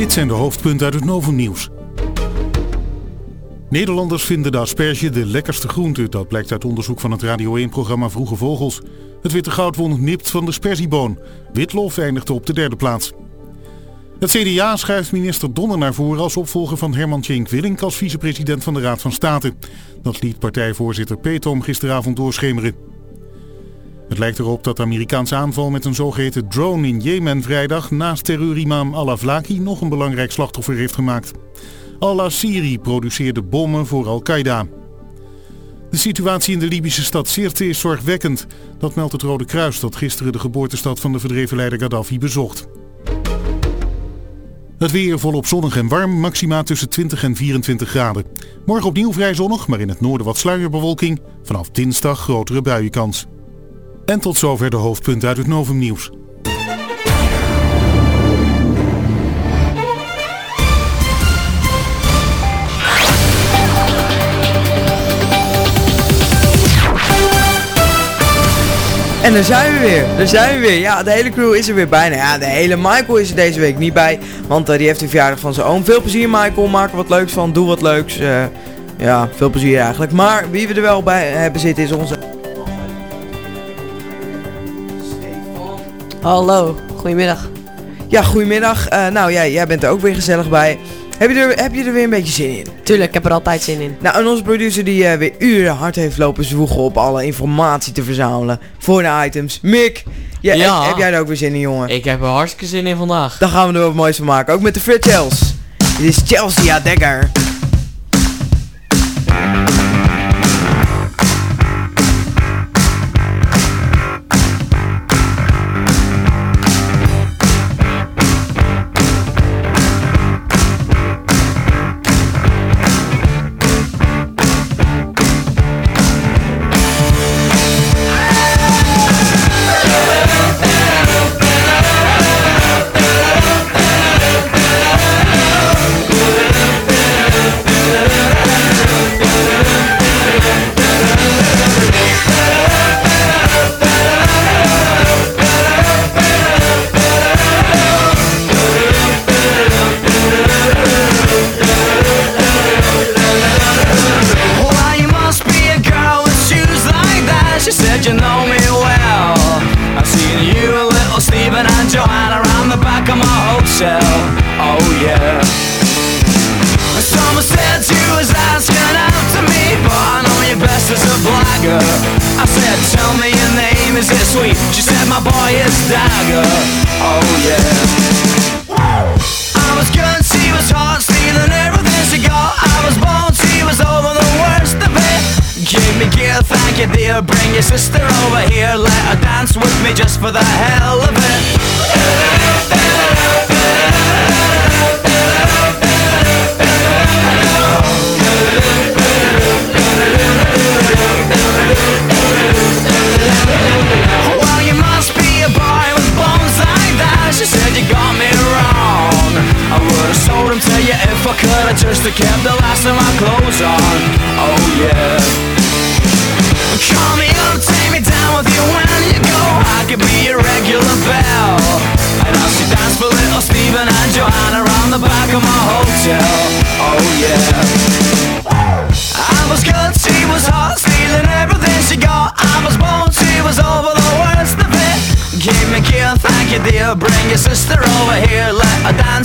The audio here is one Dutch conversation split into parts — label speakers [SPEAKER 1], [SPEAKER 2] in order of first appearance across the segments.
[SPEAKER 1] Dit zijn de hoofdpunten uit het Novum-nieuws. Nederlanders vinden de asperge de lekkerste groente. Dat blijkt uit onderzoek van het Radio 1-programma Vroege Vogels. Het witte goud won nipt van de sperzieboon. Witlof eindigde op de derde plaats. Het CDA schuift minister Donner naar voren als opvolger van Herman Tjenk Willink als vicepresident van de Raad van State. Dat liet partijvoorzitter Petom gisteravond doorschemeren. Het lijkt erop dat de Amerikaanse aanval met een zogeheten drone in Jemen vrijdag naast terreurimam al-Awlaki nog een belangrijk slachtoffer heeft gemaakt. Al-Asiri produceerde bommen voor Al-Qaeda. De situatie in de Libische stad Sirte is zorgwekkend. Dat meldt het Rode Kruis dat gisteren de geboortestad van de verdreven leider Gaddafi bezocht. Het weer volop zonnig en warm, maxima tussen 20 en 24 graden. Morgen opnieuw vrij zonnig, maar in het noorden wat sluierbewolking. Vanaf dinsdag grotere buienkans. En tot zover de hoofdpunten uit het Novum Nieuws.
[SPEAKER 2] En daar zijn we weer, daar zijn we weer. Ja, de hele crew is er weer bijna. Ja, de hele Michael is er deze week niet bij, want uh, die heeft de verjaardag van zijn oom. Veel plezier Michael, maak er wat leuks van, doe wat leuks. Uh, ja, veel plezier eigenlijk. Maar wie we er wel bij hebben zitten is onze...
[SPEAKER 3] Hallo, goedemiddag.
[SPEAKER 2] Ja, goedemiddag. Uh, nou ja, jij bent er ook weer gezellig bij. Heb je, er, heb je er weer een beetje zin in?
[SPEAKER 3] Tuurlijk, ik heb er altijd zin in.
[SPEAKER 2] Nou, en onze producer die uh, weer uren hard heeft lopen zwoegen op alle informatie te verzamelen voor de items. Mick, ja,
[SPEAKER 4] Ja.
[SPEAKER 2] Heb, heb jij er ook weer zin in, jongen?
[SPEAKER 4] Ik heb er hartstikke zin in vandaag.
[SPEAKER 2] Dan gaan we er wat moois van maken. Ook met de Fred Chels. Dit is Chelsea Degger.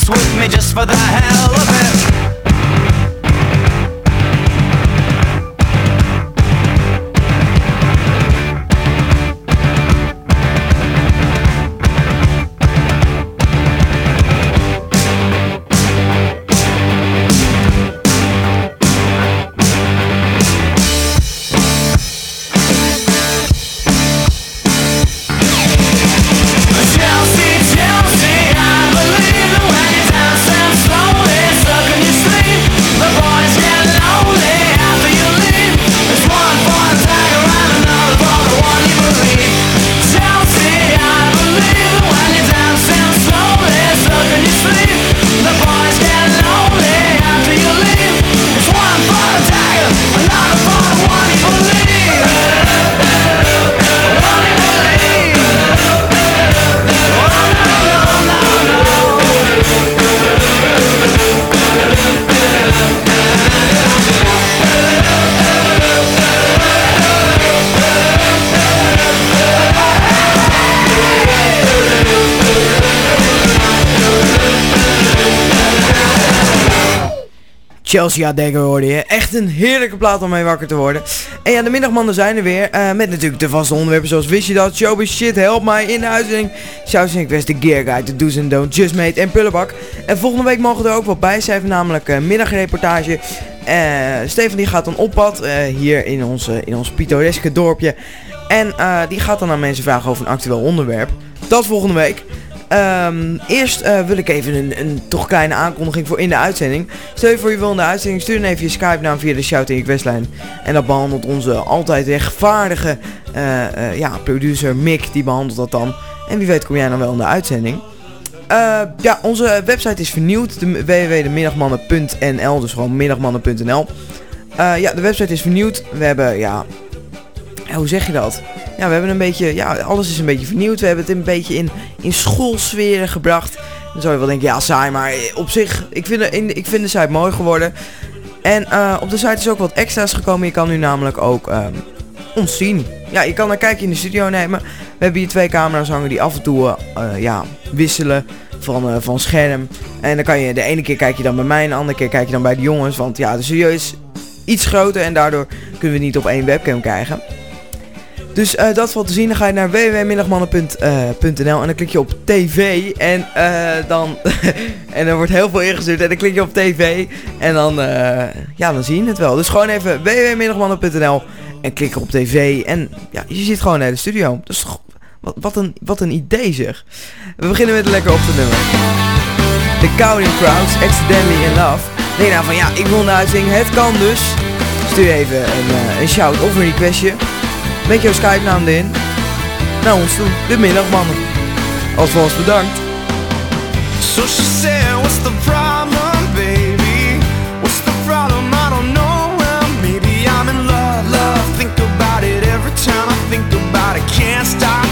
[SPEAKER 5] With me just for the hell of it. Chelsea
[SPEAKER 6] Dagger hoorde je. Echt een heerlijke plaat om mee wakker te worden. En ja, de middagmannen zijn er weer. Uh, met natuurlijk de vaste onderwerpen zoals Wist je dat? Showbiz Shit, Help mij in de uitzending. Shouting West, de Gear Guide, de Do's and Don't, Just Made en Pullebak. En volgende week mogen er ook wat bij zijn, namelijk middagreportage. Uh, Stefan die gaat dan op pad hier in ons, in ons pittoreske dorpje. En die gaat dan aan mensen vragen over een actueel onderwerp. Dat volgende week. Um, eerst uh, wil ik even een, een, toch kleine aankondiging voor in de uitzending. Stel je voor je wil in de uitzending, stuur dan even je Skype naam via de Shouting Questlijn. En dat behandelt onze altijd rechtvaardige uh, uh, ja, producer Mick, die behandelt dat dan. En wie weet kom jij dan wel in de uitzending. ja, onze website is vernieuwd, www.middagmannen.nl, dus gewoon middagmannen.nl. ja, de website is vernieuwd. We hebben, ja, hoe zeg je dat? Ja, we hebben een beetje, ja, alles is een beetje vernieuwd. We hebben het een beetje in, in schoolsferen gebracht. Dan zou je wel denken, ja, saai, maar op zich, ik vind de, in, ik vind de site mooi geworden. En uh, op de site is ook wat extra's gekomen. Je kan nu namelijk ook um, ons zien. Ja, je kan een kijkje in de studio nemen. We hebben hier twee camera's hangen die af en toe uh, ja, wisselen van, uh, van scherm. En dan kan je, de ene keer kijk je dan bij mij, en de andere keer kijk je dan bij de jongens. Want ja, de studio is iets groter en daardoor kunnen we niet op één webcam krijgen. Dus uh, dat valt te zien. Dan ga je naar www.middagmannen.nl en dan klik je op tv. En uh, dan... en er wordt heel veel ingestuurd. En dan klik je op tv. En dan... Uh, ja, dan zie je het wel. Dus gewoon even www.middagmannen.nl en klik op tv. En ja, je zit gewoon naar de studio. Dus wat, wat, een, wat een idee zeg. We beginnen met lekker op te nummer. The Counting Crowds, Accidentally in Love. Nee, nou van ja, ik wil naar uitzingen. Het kan dus. Stuur even een, een shout of een requestje met jouw Skype naam erin naar ons toe, de. Alvast bedankt. So she said, what's the problem, baby? What's the problem? I don't know. Well, maybe I'm in love, love. Think about it every time I think about it. Can't stop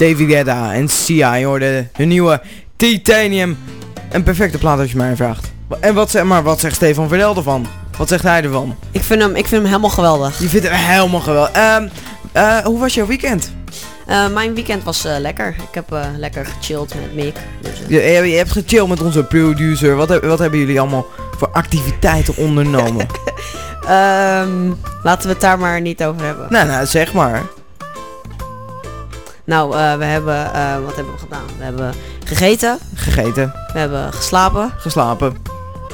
[SPEAKER 7] David
[SPEAKER 8] Guetta en Sia, je hoorde hun nieuwe Titanium. Een perfecte plaat als je mij vraagt. En wat, zeg- maar wat zegt Stefan Verdel ervan? Wat zegt hij ervan?
[SPEAKER 3] Ik vind hem, ik vind hem helemaal geweldig.
[SPEAKER 8] Je vindt hem helemaal geweldig. Ehm, eh, hoe was jouw weekend?
[SPEAKER 3] Eh, mijn weekend was eh, lekker. Ik heb lekker gechilled met Mick. Dus,
[SPEAKER 8] Je, hebt gechilled met onze producer. Wat, heb- wat hebben jullie allemaal voor activiteiten ondernomen?
[SPEAKER 3] ehm, laten we het daar maar niet over hebben.
[SPEAKER 8] nou, nou, zeg maar.
[SPEAKER 3] Nou, eh, we hebben, eh, wat hebben we gedaan? We hebben gegeten,
[SPEAKER 8] Gegeten,
[SPEAKER 3] we hebben geslapen,
[SPEAKER 8] geslapen.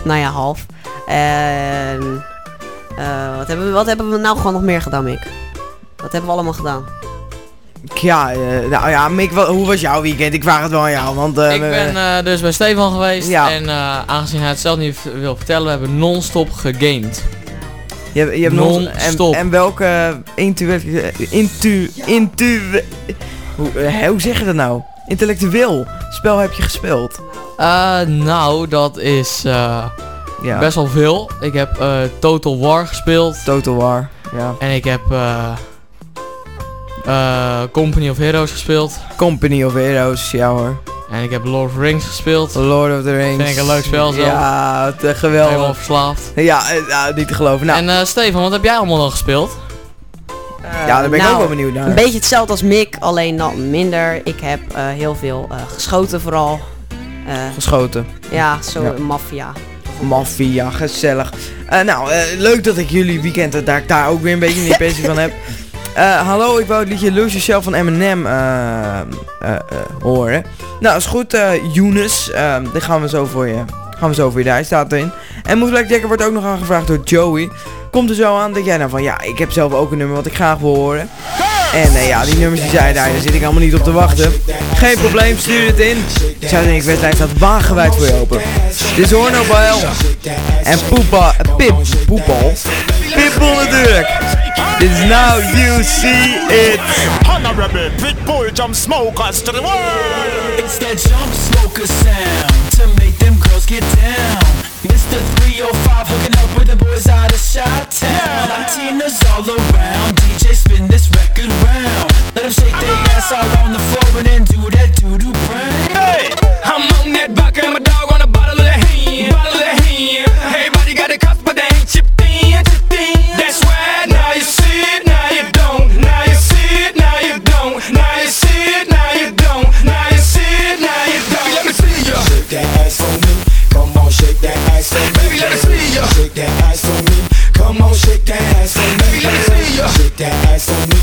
[SPEAKER 3] nou ja, half. En eh, wat, hebben we, wat hebben we nou gewoon nog meer gedaan, Mick? Wat hebben we allemaal gedaan?
[SPEAKER 8] Ja, eh, nou ja, Mick, wat, hoe was jouw weekend? Ik vraag het wel aan jou, want... eh,
[SPEAKER 4] ik
[SPEAKER 8] we-
[SPEAKER 4] ben eh, dus bij Stefan geweest
[SPEAKER 8] Ja.
[SPEAKER 4] en eh, aangezien hij het zelf niet wil vertellen, we hebben non-stop gegamed.
[SPEAKER 8] Je, hebt- je hebt nog... En,
[SPEAKER 4] Non-stop.
[SPEAKER 8] en welke intu... Intu... Intu... Hoe, eh, hoe zeg je dat nou? Intellectueel spel heb je gespeeld?
[SPEAKER 4] Eh, nou, dat is eh,
[SPEAKER 8] Ja.
[SPEAKER 4] best wel veel. Ik heb Total War gespeeld
[SPEAKER 8] Total War. Ja.
[SPEAKER 4] en ik heb Company of Heroes gespeeld
[SPEAKER 8] Company of Heroes, ja hoor.
[SPEAKER 4] en ik heb Lord of the Rings gespeeld.
[SPEAKER 8] Lord of the Rings.
[SPEAKER 4] Vind ik een leuk spel zelf.
[SPEAKER 8] Ja, te
[SPEAKER 4] Helemaal
[SPEAKER 8] geweldig.
[SPEAKER 4] verslaafd.
[SPEAKER 8] Ja, ja, niet te geloven. Nou,
[SPEAKER 4] En Stefan, wat heb jij allemaal dan gespeeld?
[SPEAKER 8] Ja, daar ben ik
[SPEAKER 3] nou,
[SPEAKER 8] ook wel benieuwd naar.
[SPEAKER 3] Een beetje hetzelfde als Mick, alleen dan minder. Ik heb eh, heel veel eh, geschoten vooral. Eh,
[SPEAKER 8] Geschoten.
[SPEAKER 3] ja, zo
[SPEAKER 8] Ja.
[SPEAKER 3] maffia.
[SPEAKER 8] Maffia, gezellig. Eh, nou, leuk dat ik jullie weekend, daar ik daar ook weer een beetje een impressie van heb. Hallo, ik wou het liedje Lose Yourself van Eminem horen. Nou, is goed, Younes. eh, die gaan we zo voor je. Gaan we zo voor je daar, staat erin. En Moes Black Jacker wordt ook nog aangevraagd door Joey. Komt er zo aan dat jij nou van, ja, ik heb zelf ook een nummer wat ik graag wil horen. En eh, ja, die nummers die zijn daar, daar zit ik allemaal niet op te wachten. Geen probleem, stuur het in. Zuid-Denk-wedstrijd staat wagenwijd voor je open. Dit is Hornobile. En Poepa, eh, Pip, Poepal. Pitbull natuurlijk. Dit is Now You See It.
[SPEAKER 9] Honorable Pitbull jump smokers to the world.
[SPEAKER 10] It's that jump smoker sound to make them girls get down. Mr. 305 boys out of Shot Town. Latinas all around. DJ spin this record round. Let them shake their ass all on the floor and then do that
[SPEAKER 9] that
[SPEAKER 11] ass for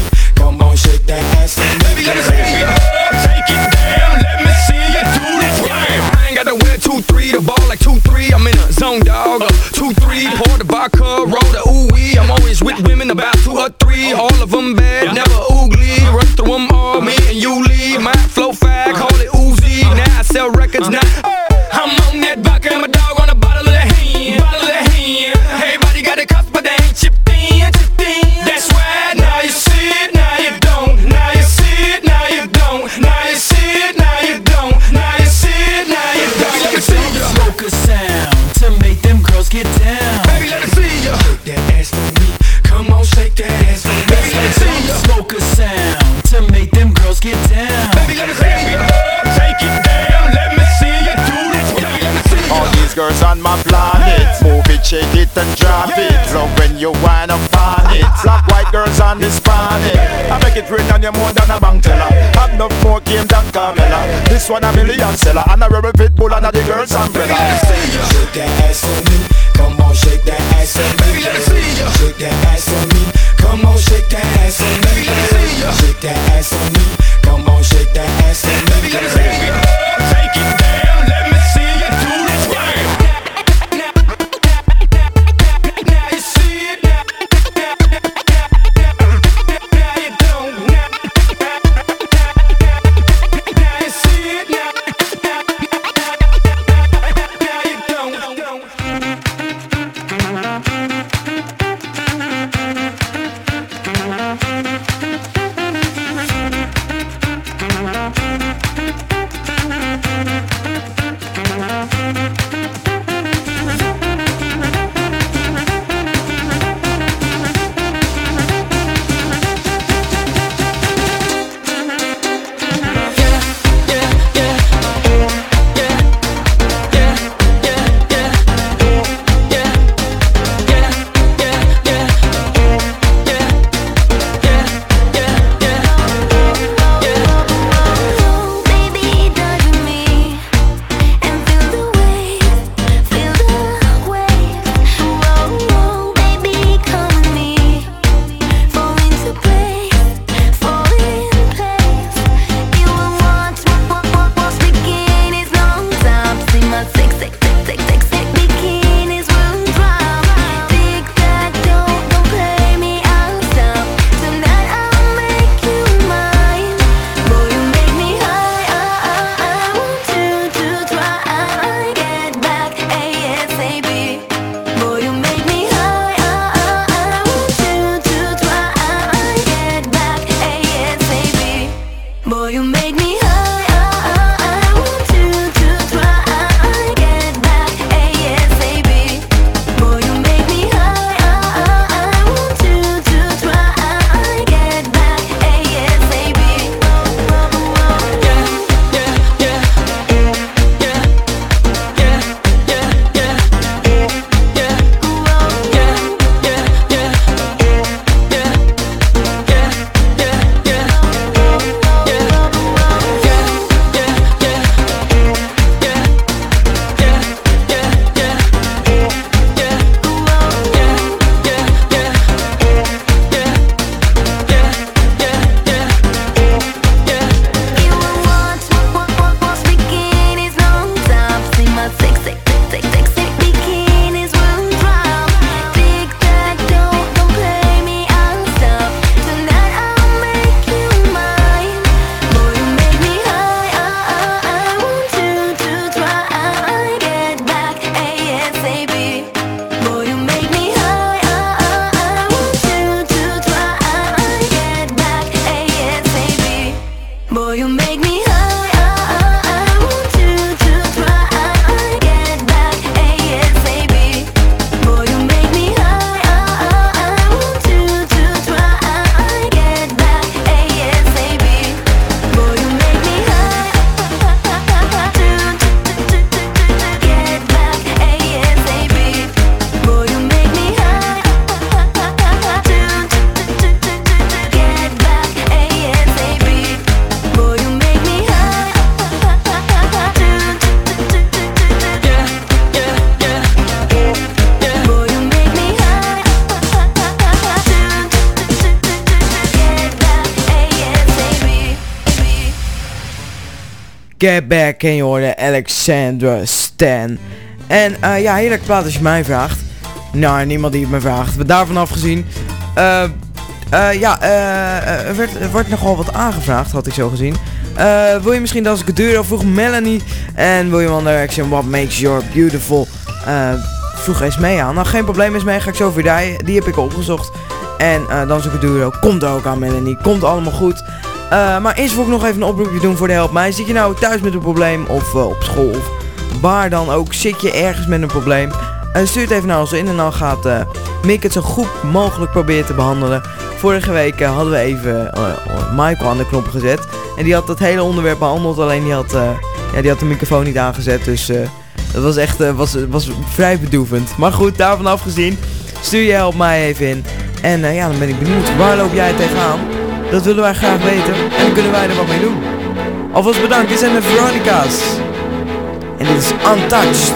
[SPEAKER 12] White on this party. I make it rain on you more than a bank teller. Have no more game than Carmella. This one a million seller. And a rebel pit bull and a the girls umbrella.
[SPEAKER 11] Shake that ass for me. Come on, shake that ass for me. Shake that ass for me. Come on, shake that ass for me. Shake that ass for me. Come on, shake that ass for me.
[SPEAKER 9] Baby, Take it down,
[SPEAKER 13] Get Back
[SPEAKER 8] en je hoorde Alexandra Stan. En eh, ja, heerlijk plaat als je mij vraagt. Nou, niemand die het me vraagt. Maar daarvan afgezien. eh, ja, er, werd, er wordt nogal wat aangevraagd, had ik zo gezien. Wil je misschien dat ik het vroeg Melanie. En wil je One Direction What Makes Your Beautiful? vroeg eens mee aan. Nou, geen probleem is mee. Ga ik zo weer die, die heb ik opgezocht. En dan zoek ik. Komt er ook aan Melanie. Komt allemaal goed. Eh, maar eerst wil ik nog even een oproepje doen voor de Help Mij. Zit je nou thuis met een probleem of eh, op school of waar dan ook, zit je ergens met een probleem? En stuur het even naar ons in en dan gaat Mick het zo goed mogelijk proberen te behandelen. Vorige week hadden we even Michael aan de knop gezet. En die had dat hele onderwerp behandeld, alleen die had, ja, die had de microfoon niet aangezet. Dus
[SPEAKER 9] dat was echt was, was vrij bedoevend. Maar goed, daarvan afgezien, stuur je Help Mij even in. En ja, dan ben ik benieuwd, waar loop jij tegenaan? Dat willen wij graag weten en kunnen wij er wat mee doen. Alvast bedankt, dit zijn de Veronica's. En dit is Untouched.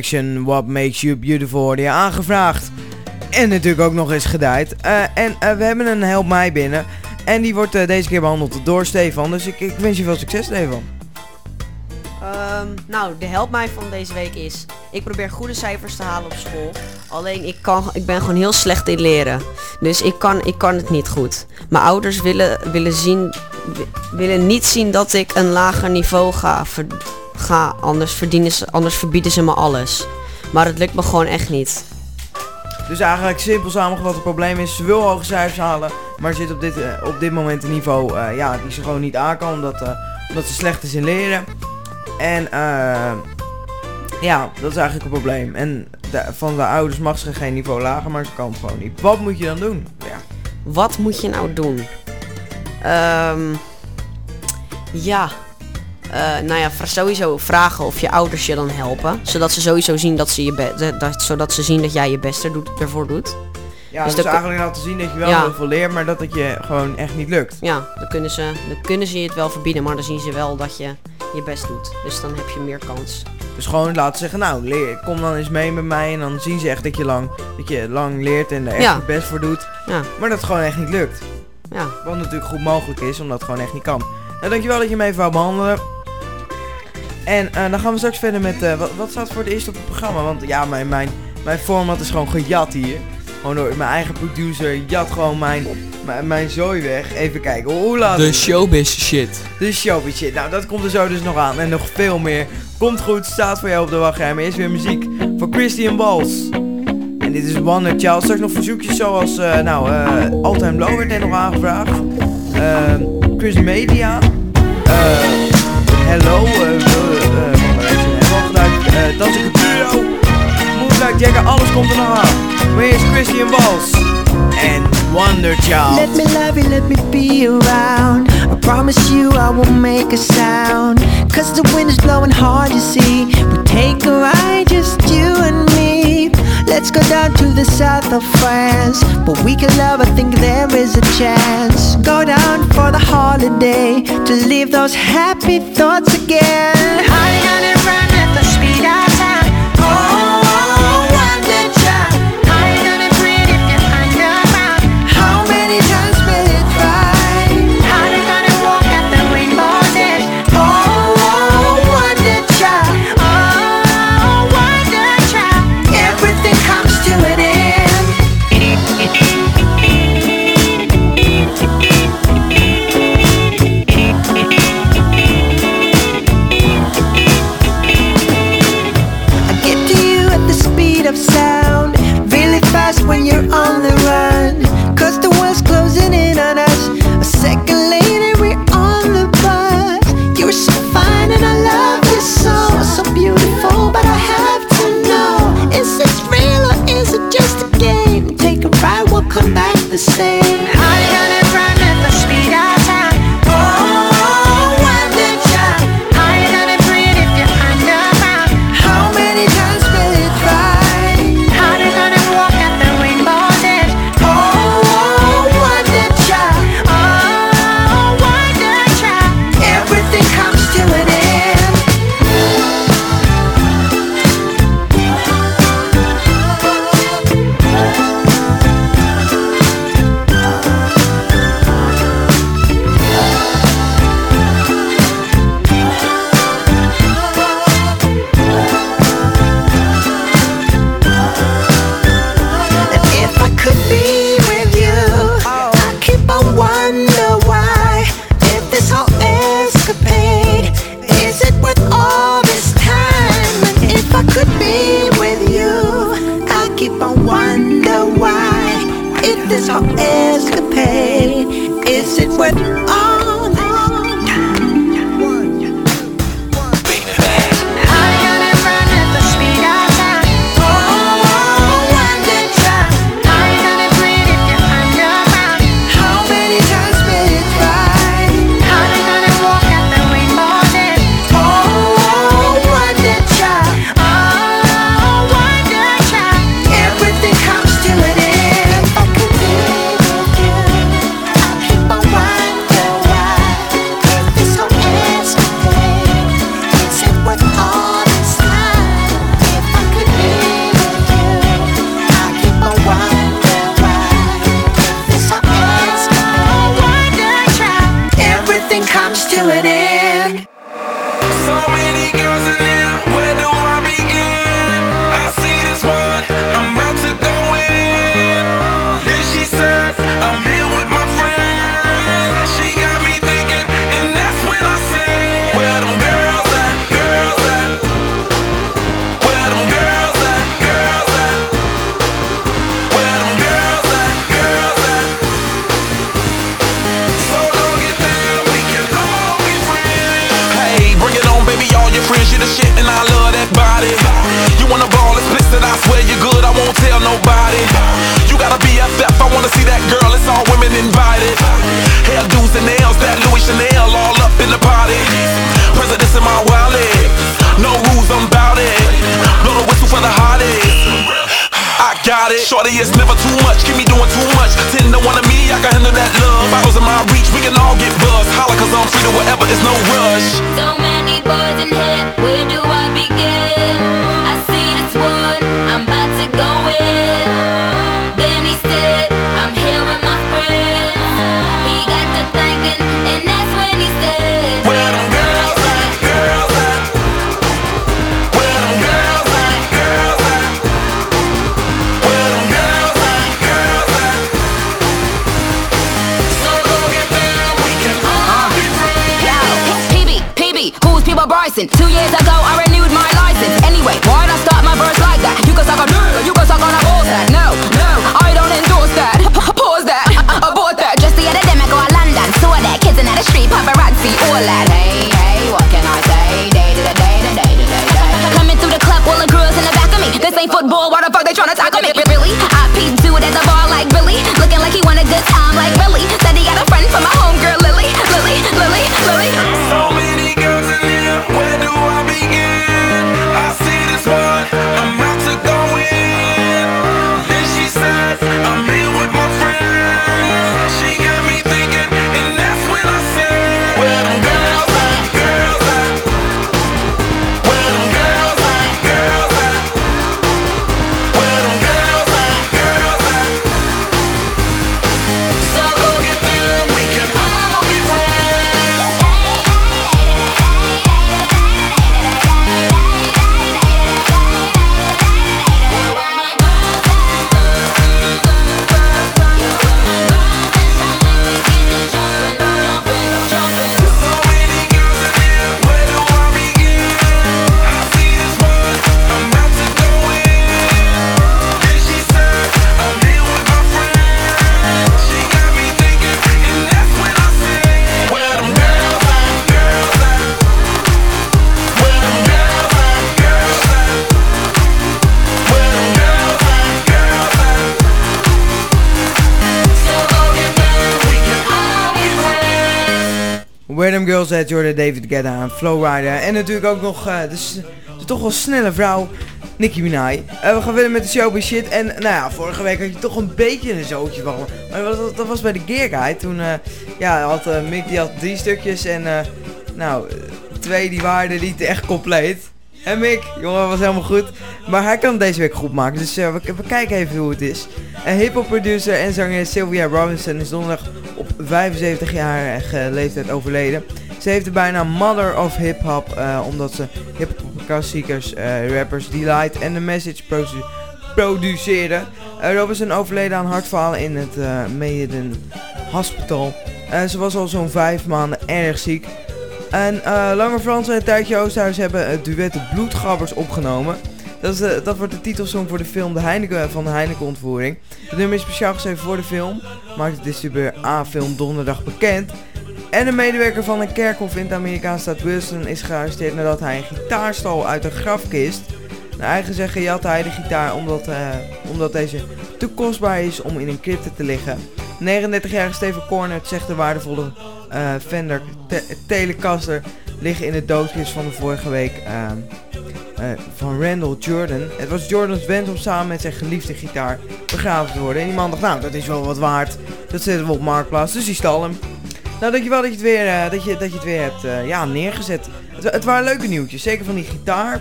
[SPEAKER 8] Direction, What Makes You Beautiful, je aangevraagd. En natuurlijk ook nog eens gedaaid. Eh, en eh, we hebben een Help Mij binnen. En die wordt eh, deze keer behandeld door Stefan. Dus ik, ik wens je veel succes, Stefan.
[SPEAKER 3] Ehm, nou, de help mij van deze week is... Ik probeer goede cijfers te halen op school. Alleen ik, kan, ik ben gewoon heel slecht in leren. Dus ik kan, ik kan het niet goed. Mijn ouders willen, willen, zien, wi- willen niet zien dat ik een lager niveau ga. ver- ga anders, verdienen ze, anders verbieden ze me alles. Maar het lukt me gewoon echt niet.
[SPEAKER 8] Dus eigenlijk simpel samengevat, het probleem is, ze wil hoge cijfers halen, maar zit op dit, eh, op dit moment een niveau eh, ja, die ze gewoon niet aan kan, omdat, eh, omdat ze slecht is in leren. En eh, ja, dat is eigenlijk een probleem. En de- van de ouders mag ze geen niveau lager, maar ze kan het gewoon niet. Wat moet je dan doen? Ja.
[SPEAKER 3] Wat moet je nou doen? Ehm, ja. Eh, nou ja, sowieso vragen of je ouders je dan helpen. Zodat ze sowieso zien dat ze je be- dat, zodat ze zien dat jij je beste doet, ervoor doet.
[SPEAKER 8] Ja,
[SPEAKER 3] Dus
[SPEAKER 8] dus,
[SPEAKER 3] dat-
[SPEAKER 8] eigenlijk laten zien dat je wel
[SPEAKER 3] Ja.
[SPEAKER 8] heel veel leert, maar dat het je gewoon echt niet lukt.
[SPEAKER 3] Ja, dan kunnen, ze, dan kunnen ze je het wel verbieden, maar dan zien ze wel dat je je best doet. Dus dan heb je meer kans.
[SPEAKER 8] Dus gewoon laten zeggen, nou, leer, kom dan eens mee met mij en dan zien ze echt dat je lang, dat je lang leert en er echt
[SPEAKER 3] Ja.
[SPEAKER 8] je best voor doet.
[SPEAKER 3] Ja.
[SPEAKER 8] Maar dat het gewoon echt niet lukt.
[SPEAKER 3] Ja.
[SPEAKER 8] Wat natuurlijk goed mogelijk is, omdat het gewoon echt niet kan. Nou, dankjewel dat je me even wou behandelen. En eh, dan gaan we straks verder met, eh, wat, wat staat voor het eerst op het programma? Want ja, mijn, mijn, mijn format is gewoon gejat hier. Gewoon door mijn eigen producer, jat gewoon mijn, mijn, mijn zooi weg. Even kijken, hoe laat
[SPEAKER 4] De showbiz shit.
[SPEAKER 8] de showbiz shit. Nou, dat komt er zo dus nog aan. En nog veel meer. Komt goed, staat voor jou op de wachtrij. Maar eerst weer muziek van Christian Balls. En dit is Wonder Child. Straks nog verzoekjes zoals, eh, nou, eh All Time Low werd net nog aangevraagd. Chris Media. Hello. Geluid. eh Dansen Culturo. Moonlight Jagger. Alles komt er nog aan. Christian Wonder Child.
[SPEAKER 14] Let me love you, let me be around. I promise you I won't make a sound. Cause the wind is blowing hard, you see. We take a ride, just you and me. Let's go down to the south of France. But we can love, I think there is a chance. Go down for the holiday to leave those happy thoughts again. The same.
[SPEAKER 8] David Guetta en Flowrider. En natuurlijk ook nog eh, de, toch wel snelle vrouw Nicki Minaj. Eh, we gaan verder met de showbiz shit. En nou ja, vorige week had je toch een beetje een zootje van. Maar dat, was- bij de Gear Guide. Toen eh, ja, had Mick die had drie stukjes en nou, twee die waren niet echt compleet. En Mick, jongen, was helemaal goed. Maar hij kan deze week goed maken. Dus we, we kijken even hoe het is. Een hip-hop producer en zanger Sylvia Robinson is donderdag op 75-jarige leeftijd overleden. Ze heeft de bijnaam Mother of Hip Hop eh, omdat ze hip-hop klassiekers, eh, rappers Delight en The Message produ- produceerde. Eh, Robinson overleden aan hartfalen in het Maiden Hospital. Ze was al zo'n vijf maanden erg ziek. En Lange Frans en Tijdje Oosterhuis hebben het duet De Bloedgabbers opgenomen. Dat, is dat wordt de titelsong voor de film de Heineken, van de Heineken-ontvoering. Het nummer is speciaal geschreven voor de film, maakt de distributeur A-film donderdag bekend. En een medewerker van een kerkhof in de Amerikaanse staat Wilson is gearresteerd nadat hij een gitaar stal uit een grafkist. Naar eigen zeggen jatte hij de gitaar omdat, eh, omdat deze te kostbaar is om in een crypte te liggen. 39-jarige Steven Cornert zegt de waardevolle eh, Fender te- Telecaster liggen in de doodkist van de vorige week eh, van Randall Jordan. Het was Jordans wens om samen met zijn geliefde gitaar begraven te worden. En die man dacht, nou, dat is wel wat waard. Dat zetten we op Marktplaats, dus die stal hem. Nou, dankjewel dat je het weer, eh, dat je, dat je het weer hebt eh, ja, neergezet. Het, het waren leuke nieuwtjes, zeker van die gitaar.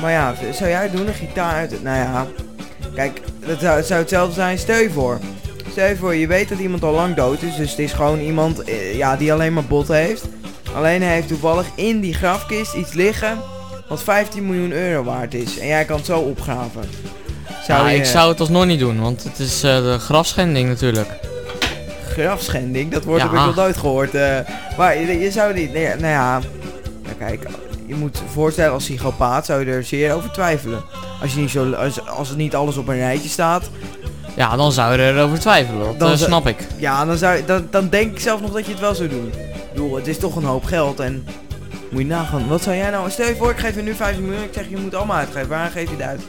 [SPEAKER 8] Maar ja, zou jij doen, een gitaar uit het... Nou ja, kijk, dat zou, het zou hetzelfde zijn, stel je voor. Stel je voor, je weet dat iemand al lang dood is, dus het is gewoon iemand eh, ja, die alleen maar bot heeft. Alleen hij heeft toevallig in die grafkist iets liggen wat 15 miljoen euro waard is. En jij kan het zo opgraven.
[SPEAKER 4] Ja,
[SPEAKER 8] je-
[SPEAKER 4] ik zou het alsnog niet doen, want het is de grafschending natuurlijk.
[SPEAKER 8] Grafschending, dat woord
[SPEAKER 4] Ja.
[SPEAKER 8] heb ik nog nooit gehoord. eh, maar je, je zou niet, nee, nou ja, kijk, je moet voorstellen als psychopaat zou je er zeer over twijfelen. Als, je niet zo, als, als het niet alles op een rijtje staat,
[SPEAKER 4] Ja, dan zou je erover twijfelen, dat
[SPEAKER 8] Dan
[SPEAKER 4] eh, snap ik.
[SPEAKER 8] ja, dan, zou, dan, dan denk ik zelf nog dat je het wel zou doen. Ik bedoel, het is toch een hoop geld en moet je nagaan. Wat zou jij nou, stel je voor ik geef je nu 15 miljoen, ik zeg je moet allemaal uitgeven, waar geef je het uit?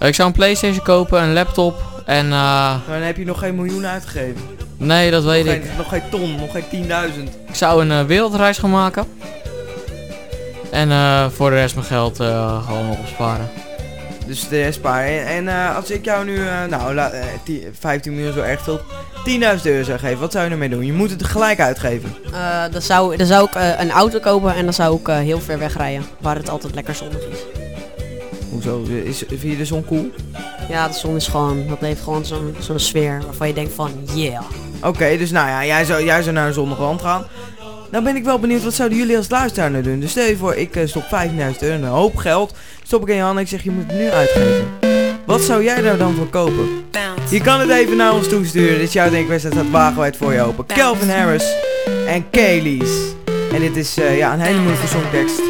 [SPEAKER 4] Ik zou een Playstation kopen, een laptop en... eh,
[SPEAKER 8] dan heb je nog geen miljoen uitgegeven.
[SPEAKER 4] Nee, dat weet
[SPEAKER 8] nog,
[SPEAKER 4] ik.
[SPEAKER 8] Geen, nog geen ton, nog geen 10.000.
[SPEAKER 4] Ik zou een eh, wereldreis gaan maken. En eh, voor de rest mijn geld eh, gewoon opsparen.
[SPEAKER 8] Dus de rest paar. En, en eh, als ik jou nu, eh, nou, la, eh, 10 15 miljoen zo erg veel, 10.000 euro zou geven, wat zou je ermee doen? Je moet het gelijk uitgeven.
[SPEAKER 3] Eh, dan, zou, dan zou ik eh, een auto kopen en dan zou ik eh, heel ver wegrijden. Waar het altijd lekker zonnig is.
[SPEAKER 8] Hoezo? Is, vind je de zon cool?
[SPEAKER 3] Ja, de zon is gewoon, dat heeft gewoon zo'n zo'n sfeer waarvan je denkt van, yeah.
[SPEAKER 8] Oké, dus nou ja, jij zou, jij zou naar een zonnige land gaan. Nou ben ik wel benieuwd, wat zouden jullie als luisteraar nou doen? Dus stel je voor, ik eh, stop 15.000 euro, een hoop geld, stop ik in je hand en ik zeg, je moet het nu uitgeven. Wat zou jij daar dan voor kopen? Je kan het even naar ons toesturen, dit is jouw denkwijze, staat wagenwijd voor je open. Calvin Harris en Kaylee's. En dit is eh, ja, een hele moeilijke songtekst.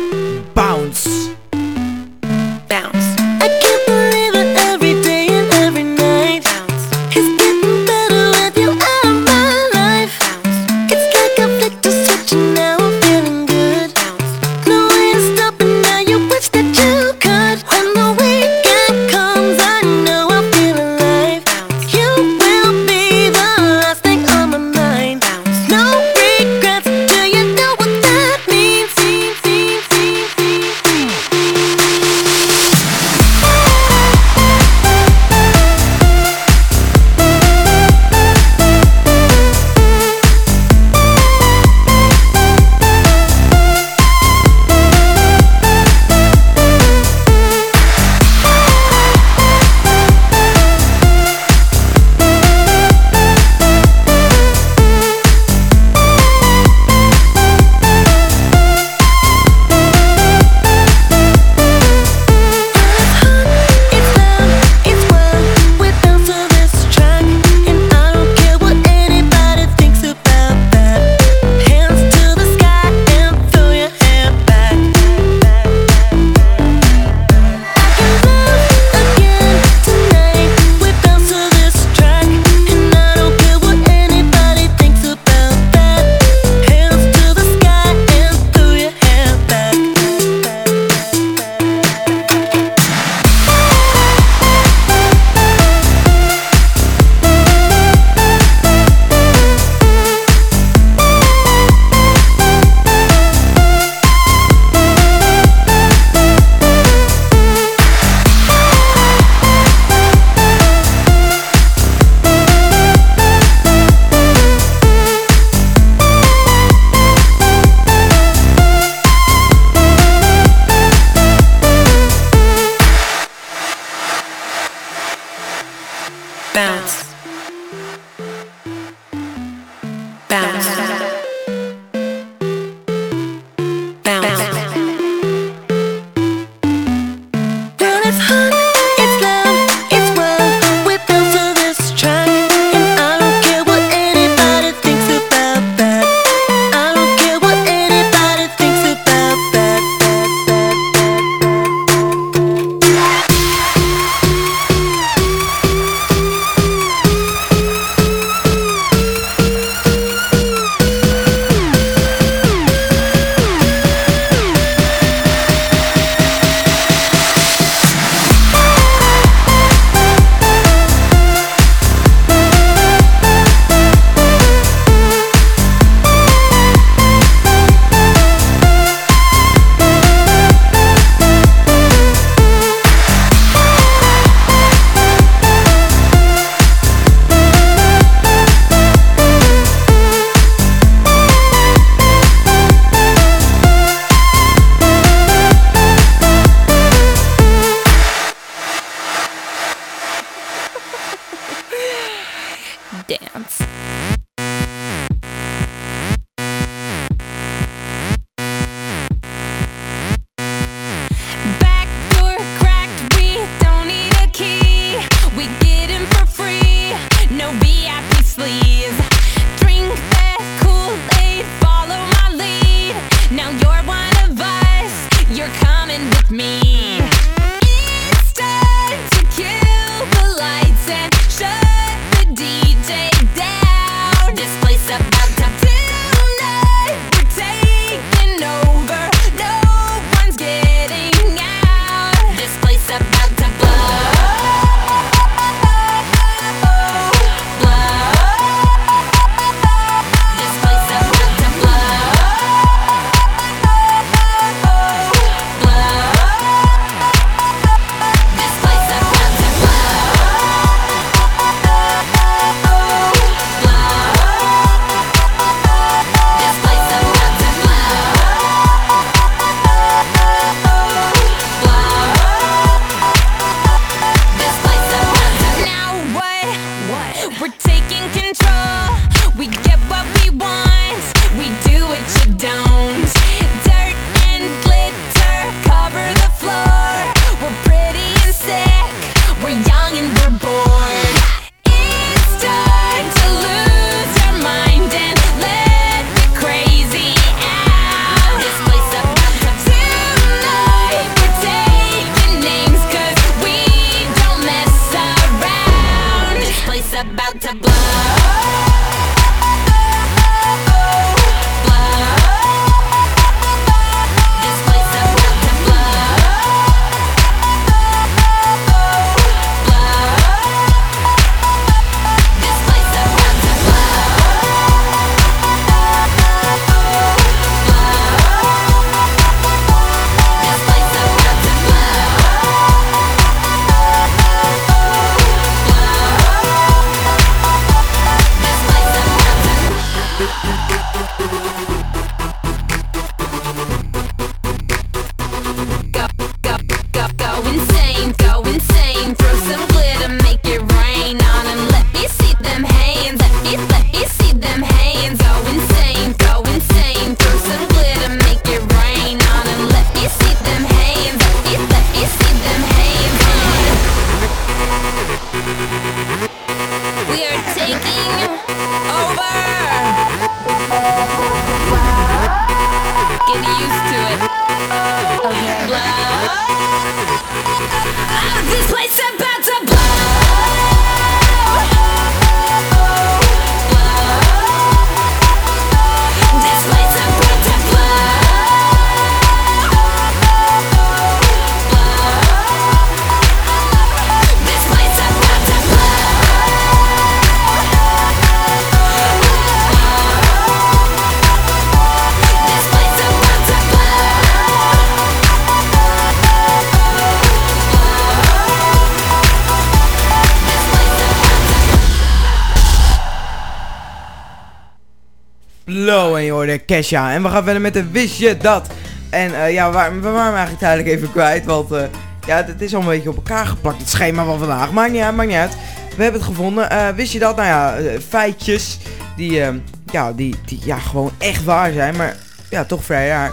[SPEAKER 8] En we gaan verder met de Wist je dat? En eh, ja, waren, we waren eigenlijk tijdelijk even kwijt, want eh, ja, het is al een beetje op elkaar geplakt, het schema van vandaag. Maakt niet uit, maakt niet uit. We hebben het gevonden. Eh, wist je dat? Nou ja, feitjes die, ja, die, die ja, gewoon echt waar zijn, maar ja, toch vrij raar.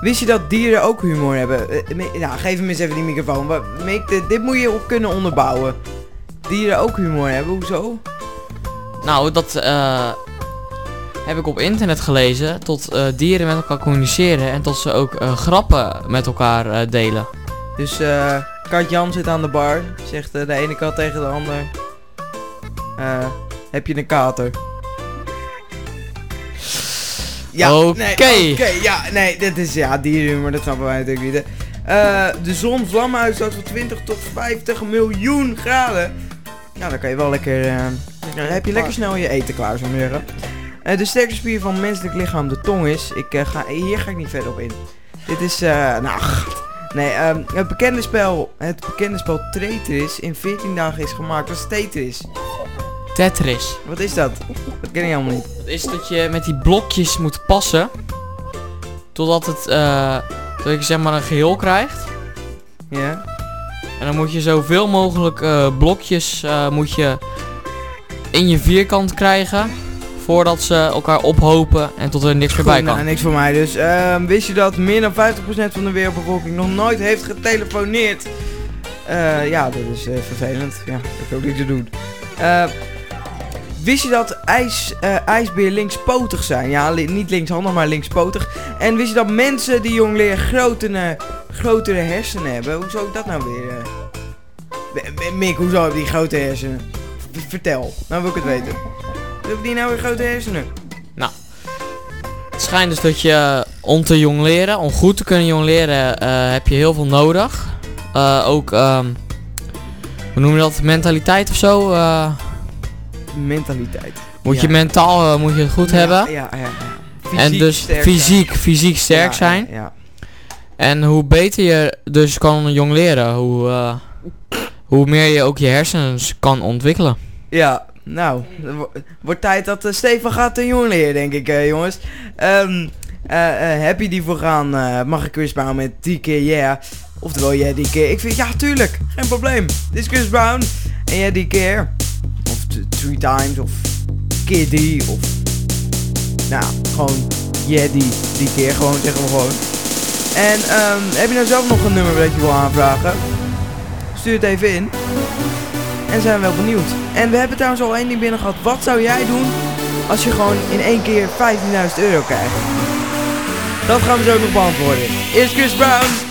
[SPEAKER 8] Wist je dat dieren ook humor hebben? Nou, geef hem eens even die microfoon. Dit, dit moet je ook kunnen onderbouwen. Dieren ook humor hebben, hoezo?
[SPEAKER 4] Nou, dat eh, heb ik op internet gelezen. Tot eh, dieren met elkaar communiceren en tot ze ook eh, grappen met elkaar eh, delen.
[SPEAKER 8] Dus Kat Jan zit aan de bar. Zegt de ene kat tegen de ander. heb je een kater?
[SPEAKER 4] Oké.
[SPEAKER 8] Nee, oké, ja, nee, dit is ja, dierenhumor, dat snappen wij natuurlijk niet. hè. De zon vlammenuitstoot van 20 tot 50 miljoen graden. Nou, dan kan je wel lekker, dan heb je lekker snel je eten klaar, zou Eh, de sterkste spier van het menselijk lichaam de tong is. Ik, eh, ga, hier ga ik niet verder op in. Dit is, eh, nou, gat. Nee, ehm, het bekende spel, het bekende spel Tetris in 14 dagen is gemaakt. Wat is Tetris?
[SPEAKER 4] Tetris.
[SPEAKER 8] Wat is dat? Dat ken ik helemaal niet.
[SPEAKER 4] Dat is dat je met die blokjes moet passen. Totdat het, eh, dat je zeg maar een geheel krijgt.
[SPEAKER 8] Ja.
[SPEAKER 4] En dan moet je zoveel mogelijk blokjes moet je in je vierkant krijgen. Voordat ze elkaar ophopen en tot er niks meer bij
[SPEAKER 8] Goed,
[SPEAKER 4] kan.
[SPEAKER 8] nou, niks voor mij. Dus ehm, wist je dat meer dan 50% van de wereldbevolking nog nooit heeft getelefoneerd? Eh, ja, dat is eh, vervelend. Ja, dat heb ook niks te doen. Eh, wist je dat ijs, ijsbeer linkspotig zijn? Ja, li- niet linkshandig, maar linkspotig. En wist je dat mensen die jong leren grote, eh, grotere hersenen hebben. Hoe zou ik dat nou weer... Mick, hoezo heb die grote hersenen? Vertel, nou wil ik het weten. Hoe heb die nou weer grote hersenen?
[SPEAKER 4] Nou, het schijnt dus dat je om te jong leren, om goed te kunnen jong leren, eh, heb je heel veel nodig. Eh, ook, ehm, hoe noem je dat, mentaliteit of zo? eh,
[SPEAKER 8] Mentaliteit.
[SPEAKER 4] moet je mentaal eh, moet je het goed
[SPEAKER 8] Ja,
[SPEAKER 4] hebben.
[SPEAKER 8] Ja, ja, ja.
[SPEAKER 4] en dus
[SPEAKER 8] sterk
[SPEAKER 4] fysiek, fysiek sterk zijn.
[SPEAKER 8] Ja.
[SPEAKER 4] En hoe beter je dus kan jong leren, hoe, eh, hoe meer je ook je hersens kan ontwikkelen.
[SPEAKER 8] Ja, nou, wordt tijd dat eh, Stefan gaat een jong leren, denk ik, eh, jongens. Eh, heb je die voor gaan? mag ik Chris Brown met die keer yeah? Oftewel, jij die keer. Ik vind, ja, tuurlijk, geen probleem. Dit is Chris. En jij die keer. Of three times, of keer drie, of... Nou, gewoon, yeah, die, die keer, gewoon, zeggen we gewoon. En ehm, heb je nou zelf nog een nummer dat je wil aanvragen? Stuur het even in. En zijn we wel benieuwd. En we hebben trouwens al één ding binnen gehad. Wat zou jij doen als je gewoon in één keer 15.000 euro krijgt? Dat gaan we zo nog beantwoorden. Eerst Chris Brown.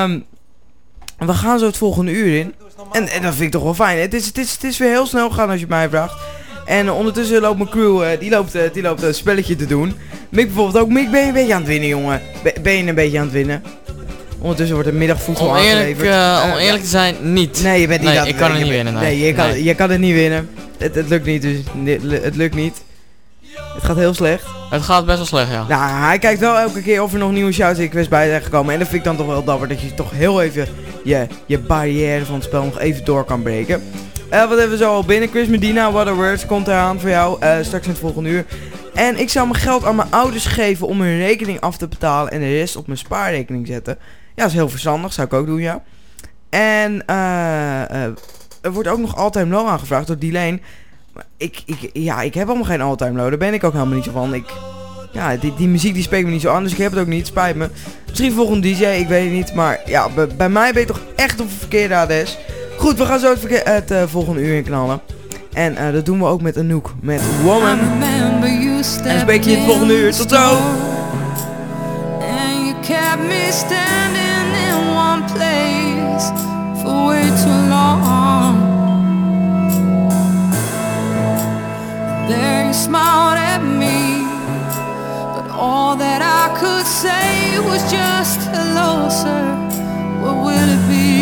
[SPEAKER 8] Ehm, we gaan zo het volgende uur in. En, en dat vind ik toch wel fijn. Het is, het, is, het is weer heel snel gegaan als je mij vraagt. En ondertussen loopt mijn crew, eh, die, loopt, eh, die loopt een spelletje te doen. Mick bijvoorbeeld ook. Mick, ben je een beetje aan het winnen, jongen? Ben, ben je een beetje aan het winnen? Ondertussen wordt er middagvoedsel
[SPEAKER 4] Om eerlijk, eh, om eerlijk te zijn, niet.
[SPEAKER 8] Nee, je bent niet
[SPEAKER 4] Nee,
[SPEAKER 8] aan
[SPEAKER 4] ik kan het niet winnen. Nee,
[SPEAKER 8] Nee, je kan,
[SPEAKER 4] Nee.
[SPEAKER 8] je kan het niet winnen. Het, het lukt niet, dus het lukt niet. Het gaat heel slecht.
[SPEAKER 4] Het gaat best wel slecht, ja.
[SPEAKER 8] Nou, hij kijkt wel elke keer of er nog nieuwe shouts requests bij zijn gekomen. En dat vind ik dan toch wel dapper dat je toch heel even je, je barrière van het spel nog even door kan breken. Eh, wat hebben we zo al binnen? Chris Medina, What a Words komt eraan voor jou. eh, straks in het volgende uur. En ik zou mijn geld aan mijn ouders geven om hun rekening af te betalen en de rest op mijn spaarrekening zetten. Ja, dat is heel verstandig. Zou ik ook doen, ja. En eh, eh, er wordt ook nog all-time low aangevraagd door Dilane. Maar ik, ik, ja, ik heb allemaal geen all-time low. Daar ben ik ook helemaal niet zo van. Ik, ja, die, die muziek die spreekt me niet zo aan, dus ik heb het ook niet. Spijt me. Misschien volgende DJ, ik weet het niet. Maar ja, bij, bij mij ben je toch echt op een verkeerde adres. Goed, we gaan zo het, verkeer- het eh, volgende uur in knallen. En eh, dat doen we ook met Anouk, met Woman. En spreek je het volgende uur. Tot zo!
[SPEAKER 15] And you kept me standing in one place for way too long. There you smiled at me, but all that I could say was just hello, sir. What will it be?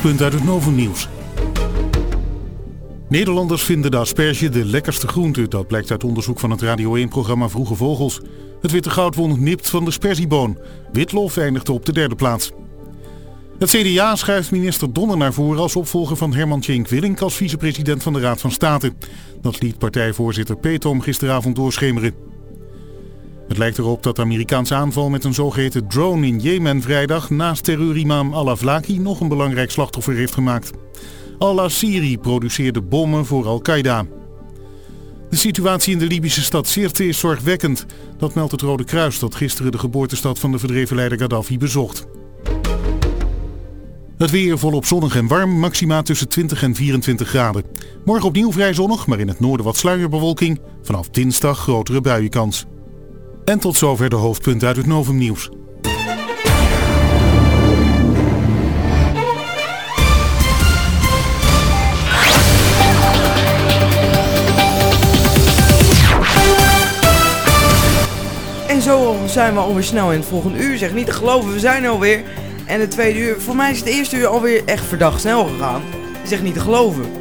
[SPEAKER 1] Hoofdpunten uit het Novum-nieuws. Nederlanders vinden de asperge de lekkerste groente. Dat blijkt uit onderzoek van het Radio 1-programma Vroege Vogels. Het witte goud won nipt van de sperzieboon. Witlof eindigde op de derde plaats. Het CDA schuift minister Donner naar voren als opvolger van Herman Tjenk Willink als vicepresident van de Raad van State. Dat liet partijvoorzitter Petom gisteravond doorschemeren. Het lijkt erop dat de Amerikaanse aanval met een zogeheten drone in Jemen vrijdag naast terreurimam al-Awlaki nog een belangrijk slachtoffer heeft gemaakt. Al-Assiri produceerde bommen voor Al-Qaeda. De situatie in de Libische stad Sirte is zorgwekkend. Dat meldt het Rode Kruis dat gisteren de geboortestad van de verdreven leider Gaddafi bezocht. Het weer volop zonnig en warm, maxima tussen 20 en 24 graden. Morgen opnieuw vrij zonnig, maar in het noorden wat sluierbewolking. Vanaf dinsdag grotere buienkans. En tot zover de hoofdpunten uit het Novumnieuws.
[SPEAKER 15] En zo zijn we alweer snel in het volgende uur. Zeg niet te geloven, we zijn er alweer. En het tweede uur, voor mij is het eerste uur alweer echt verdacht snel gegaan. Zeg niet te geloven.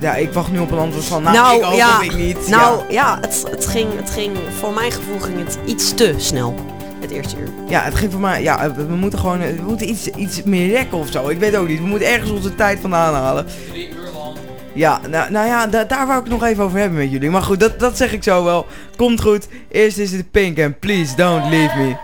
[SPEAKER 15] Ja, ik wacht nu op een antwoord van, nou, ik hoop
[SPEAKER 3] ja,
[SPEAKER 15] ik niet.
[SPEAKER 3] Nou
[SPEAKER 15] ja.
[SPEAKER 3] ja, het, het, ging, het ging, voor mijn gevoel ging het iets te snel. Het eerste uur.
[SPEAKER 15] Ja, het ging voor mij. Ja, we, we moeten gewoon. We moeten iets, iets meer rekken of zo. Ik weet ook niet. We moeten ergens onze tijd vandaan halen. Ja, nou, nou ja, da- daar wou ik het nog even over hebben met jullie. Maar goed, dat, dat zeg ik zo wel. Komt goed. Eerst is het Pink en Please Don't Leave Me.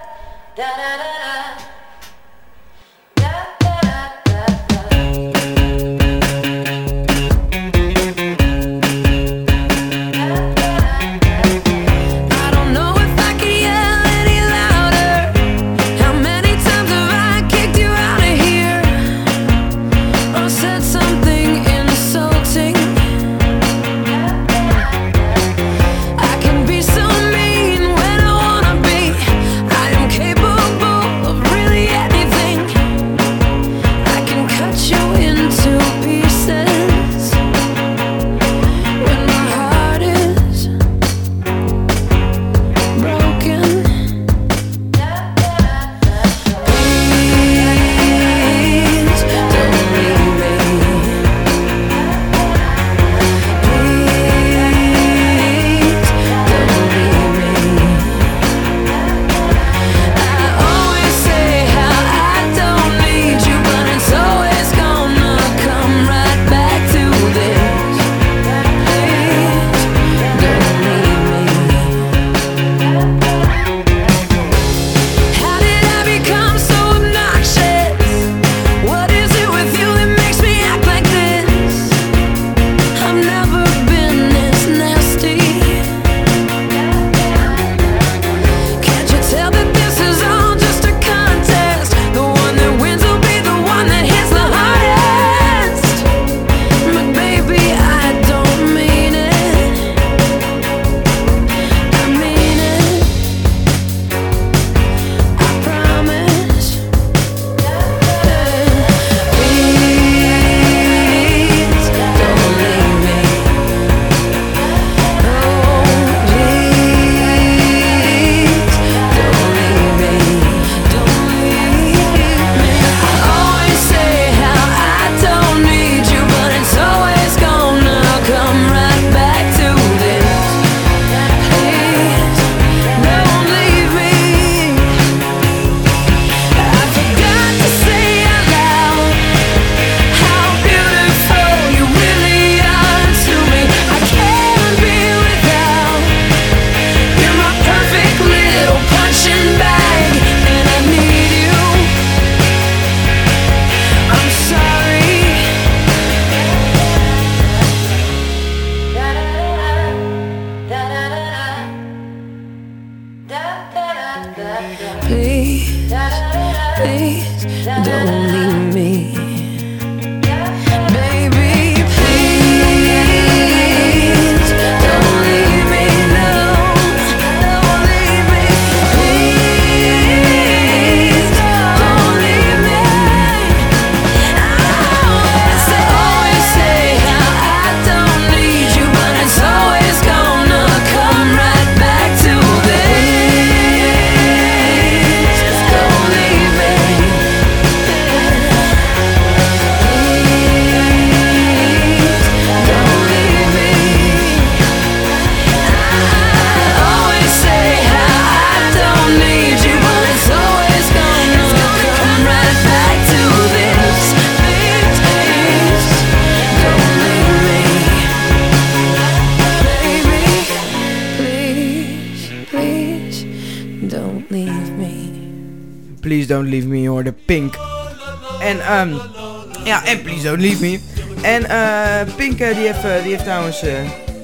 [SPEAKER 16] Leave Me.
[SPEAKER 8] En, eh Pink, die, heeft, eh, die heeft trouwens eh,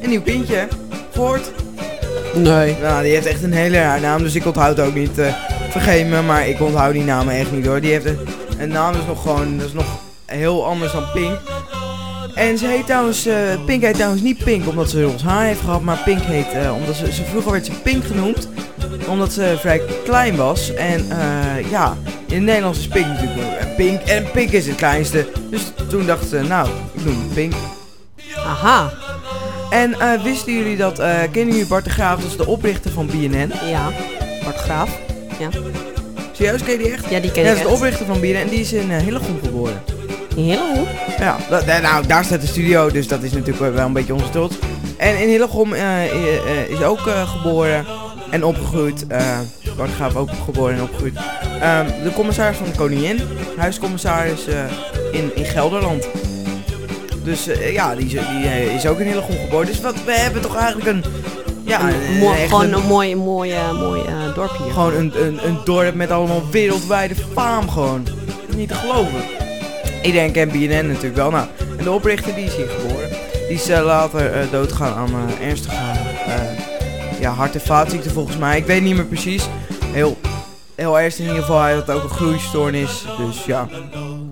[SPEAKER 8] een nieuw hè? Gehoord?
[SPEAKER 3] Nee.
[SPEAKER 8] Nou, die heeft echt een hele raar naam, dus ik onthoud het ook niet. vergeet me, maar ik onthoud die namen echt niet hoor. Die heeft een, een naam dat is nog gewoon, dat is nog heel anders dan Pink. En ze heet trouwens, eh, Pink heet trouwens niet Pink omdat ze roze haar heeft gehad, maar Pink heet, omdat ze, ze vroeger werd ze Pink genoemd, omdat ze vrij klein was. En eh, ja, in het Nederlands is Pink natuurlijk Pink en Pink is het kleinste. Dus toen dachten ze, nou, ik noem het Pink.
[SPEAKER 3] Aha.
[SPEAKER 8] En eh, wisten jullie dat, eh kennen jullie Bart de Graaf, dat is de oprichter van BNN?
[SPEAKER 3] Ja, Bart Graaf. Ja.
[SPEAKER 8] Serieus, ken je die echt?
[SPEAKER 3] Ja, die ken
[SPEAKER 8] ja,
[SPEAKER 3] ik
[SPEAKER 8] dat is de oprichter van BNN en die is in uh, Hillegom geboren.
[SPEAKER 3] In Hillegom?
[SPEAKER 8] Ja, dat, da- nou, daar staat de studio, dus dat is natuurlijk wel- een beetje onze trots. En in Hillegom is ook geboren en opgegroeid. eh Bart de Graaf ook geboren en opgegroeid. Ehm, de commissaris van de Koningin, huiscommissaris eh, in, in Gelderland. Dus eh, ja, die, is- die eh, is ook in Hillegom geboren. Dus wat, we hebben toch eigenlijk een... Ja,
[SPEAKER 3] Een mooi-
[SPEAKER 8] echt
[SPEAKER 3] gewoon een mooi, mooi, eh, mooi eh, dorp hier.
[SPEAKER 8] Gewoon een, een, een dorp met allemaal wereldwijde faam gewoon. Niet te geloven. Iedereen kent BNN natuurlijk wel. Nou, en de oprichter die is hier geboren. Die is eh, later eh, doodgegaan aan eh, ernstige eh, ja, hart- en vaatziekten volgens mij. Ik weet niet meer precies. Heel, heel ernstig in ieder geval. Hij had ook een groeistoornis. Dus ja.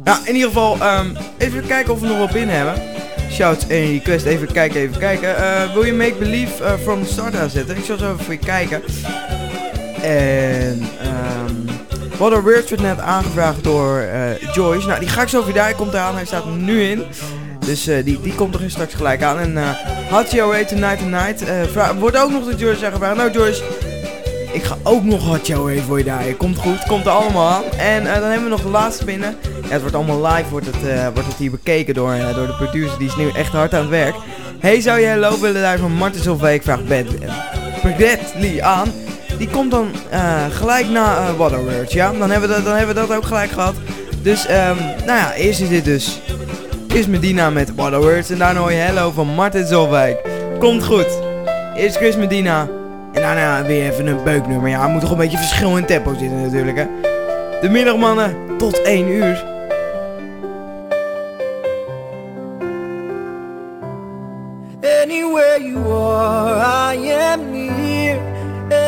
[SPEAKER 8] Ja, in ieder geval ehm, even kijken of we nog wat binnen hebben. Shouts en request. Even kijken, even kijken. Eh, wil je Make Believe eh, from the start aanzetten? Ik zal zo even voor je kijken. En ehm What Are Words werd net aangevraagd door eh, Joyce. Nou, die ga ik zo weer. Hij komt eraan. Hij staat nu in. Dus eh, die, die komt er straks gelijk aan. En uh, Hot Away Tonight Tonight eh, wordt ook nog door Joyce aangevraagd. Nou Joyce, ik ga ook nog Hot Away voor je daar. Komt goed, komt er allemaal aan. En eh, dan hebben we nog de laatste binnen. Ja, het wordt allemaal live, wordt het, eh, wordt het hier bekeken door, eh, door de producer. Die is nu echt hard aan het werk. Hey, zou je Hello willen daar van Martin Solveig? Ik vraag Ben Bradley aan. Die komt dan eh, gelijk na Waterwords, ja? Dan hebben, we dat, dan hebben we dat ook gelijk gehad. Dus, ehm, nou ja, eerst is dit dus Chris Medina met Waterwords. En daarna hoor je Hello van Martin Zolwijk. Komt goed. Eerst Chris Medina. En daarna weer even een beuknummer. Ja, er moet toch een beetje verschil in tempo zitten natuurlijk, hè? De middagmannen, tot 1 uur.
[SPEAKER 6] Anywhere you are, I am near.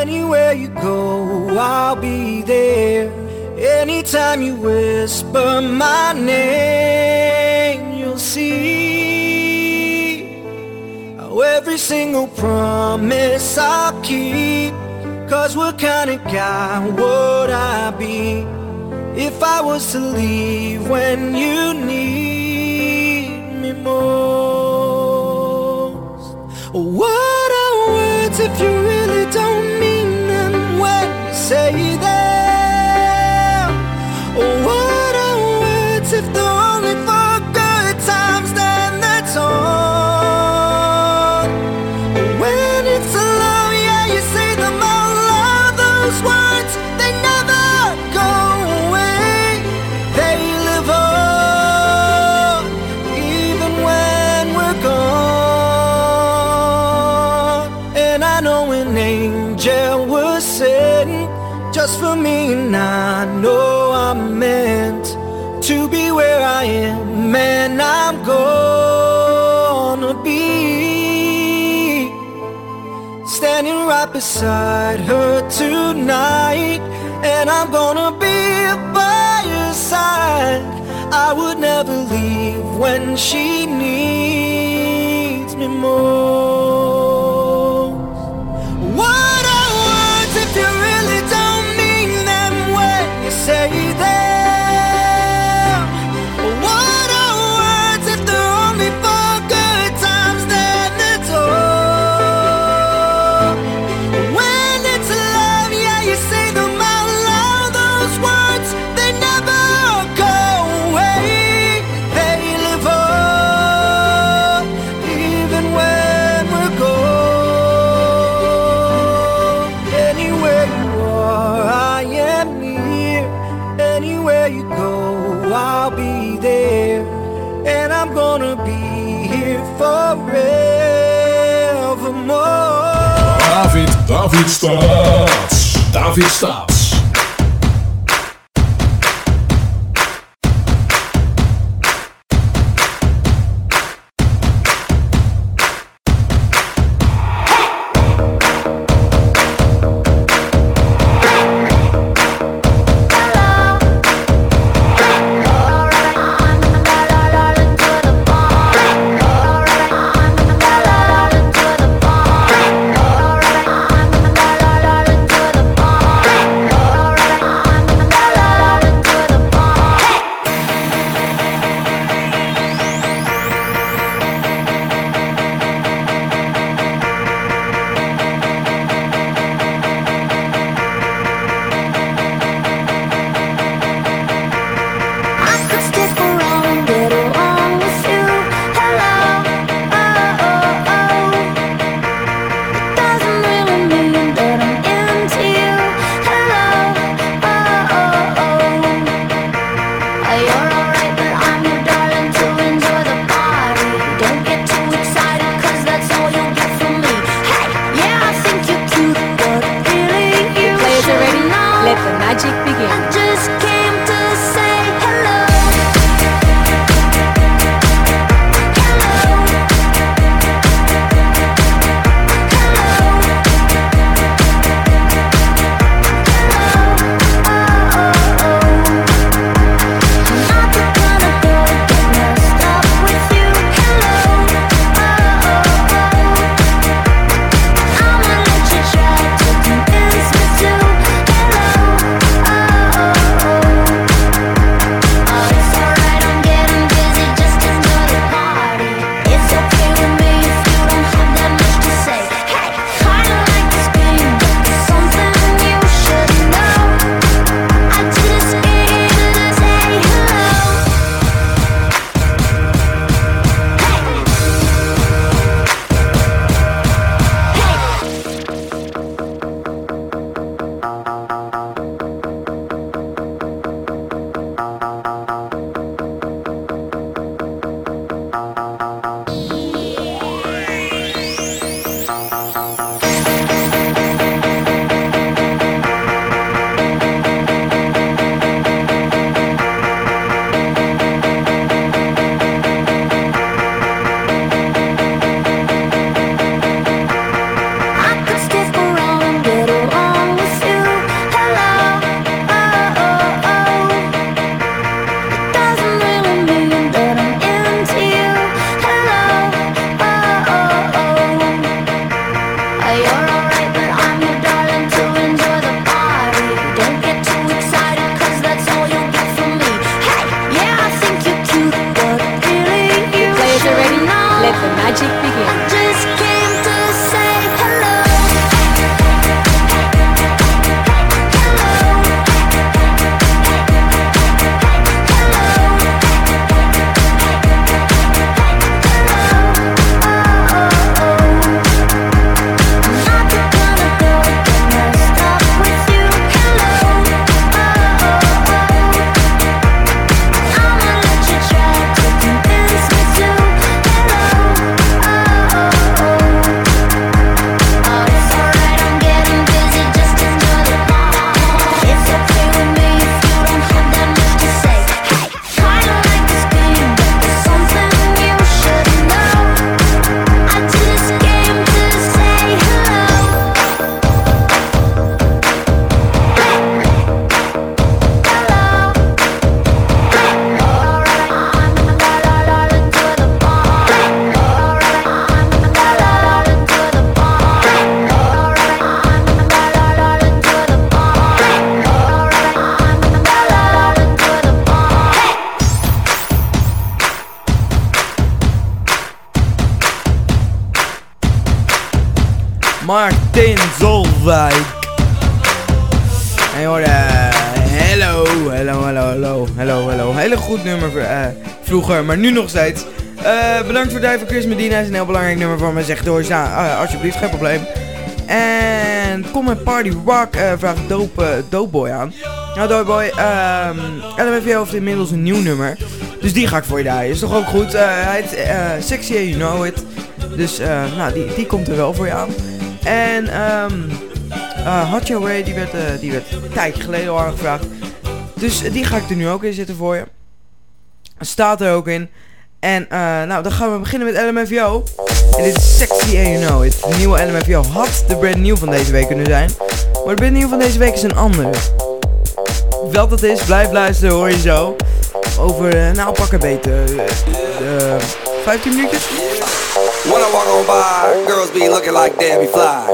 [SPEAKER 6] Anywhere you go, I'll be there. Anytime you whisper my name, see how every single promise I'll keep. Cause what kind of guy would I be if I was to leave when you need me most? What are words if you really don't mean them when you say them? Standing right beside her tonight, and I'm gonna be by your side. I would never leave when she needs me most.
[SPEAKER 17] David Staats.
[SPEAKER 18] David Staats.
[SPEAKER 8] maar nu nog steeds. Eh, bedankt voor Duivel Chris Medina, is een heel belangrijk nummer voor me. Zeg door, eh, alsjeblieft, geen probleem. En kom Party Rock eh, uh, vraagt dope, boy aan. Nou Dopeboy, um, ehm, LMFAO heeft inmiddels een nieuw nummer. Dus die ga ik voor je draaien. Is toch ook goed? hij heet Sexy You Know It. Dus nou, die, die komt er wel voor je aan. En ehm, um, Hot Your Way, die werd, die werd een tijdje geleden al aangevraagd. Dus die ga ik er nu ook in zitten voor je. Staat er ook in. En eh, nou, dan gaan we beginnen met LMFAO. En dit is Sexy and You Know It. De nieuwe LMFAO had de brand new van deze week kunnen zijn. Maar de brand new van deze week is een andere. Welk dat is, blijf luisteren, hoor je zo. Over, eh, nou pak een beter. eh, eh, 15 minuutjes?
[SPEAKER 2] When walk on by, girls be looking like Debbie Fly.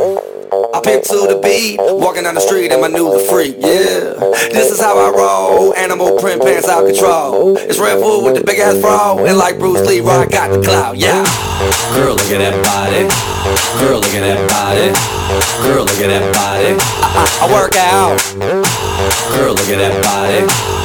[SPEAKER 2] Pimp to the beat, walking down the street in my new the freak, yeah. This is how I roll, animal print pants out control. It's Red Bull with the big ass bra, and like Bruce Lee, I got the clout, yeah. Girl, look at that body. Girl, look at that body. Girl, look at that body. I, I, I work out. Girl, look at that body.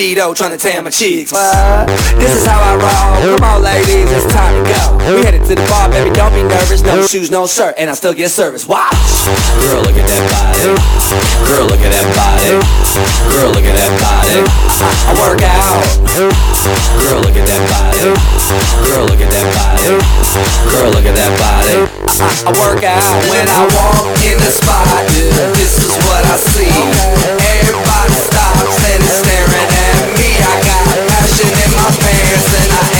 [SPEAKER 2] Speedo trying to tan my cheeks. This is how I roll. Come on, ladies, it's time to go. We headed to the bar, baby, don't be nervous. No shoes, no shirt, and I still get service. Watch. Girl, look at that body. Girl, look at that body. Girl, look at that body. I, work out. Girl, look at that body. Girl, look at that body. Girl, look at that body. I, work out when I walk in the spot. This is what I see. Everybody stops and is staring at me. I got passion in my pants and I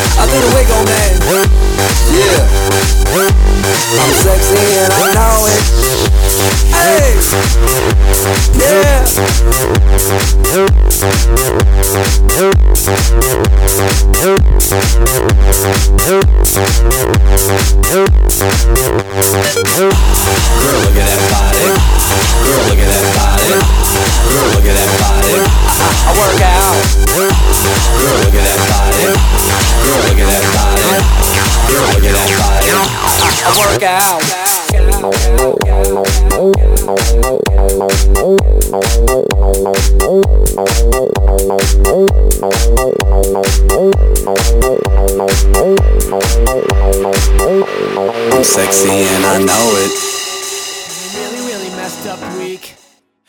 [SPEAKER 2] I do the wiggle, man. Yeah. I'm sexy and I know it. Hey. Yeah. Girl, look at that body. Girl, look at that body. Girl, look at that body. I, work out. Girl, look at that body. Look at that body. Girl, look at that body. I, I, I work out. I'm sexy and I know it.
[SPEAKER 10] really, really messed up week.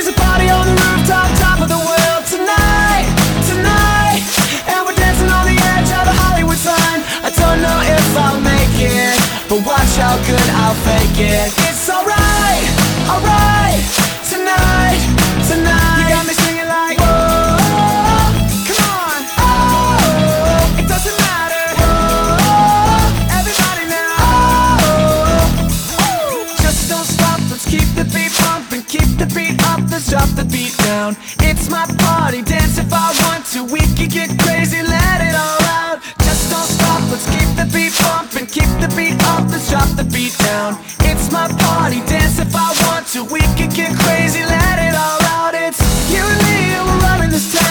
[SPEAKER 10] There's a party on the rooftop, top of the world tonight, tonight. And we're dancing on the edge of the Hollywood sign. I don't know if I'll make it, but watch how good I'll fake it. It's alright, alright. Tonight, turns off the beat down. It's my party, dance if I want to. We can get crazy, let it all out. Just don't stop, let's keep the beat bumping Keep the beat up, let's drop the beat down. It's my party, dance if I want to. We can get crazy, let it all out.
[SPEAKER 8] It's you and me, and we're running this town.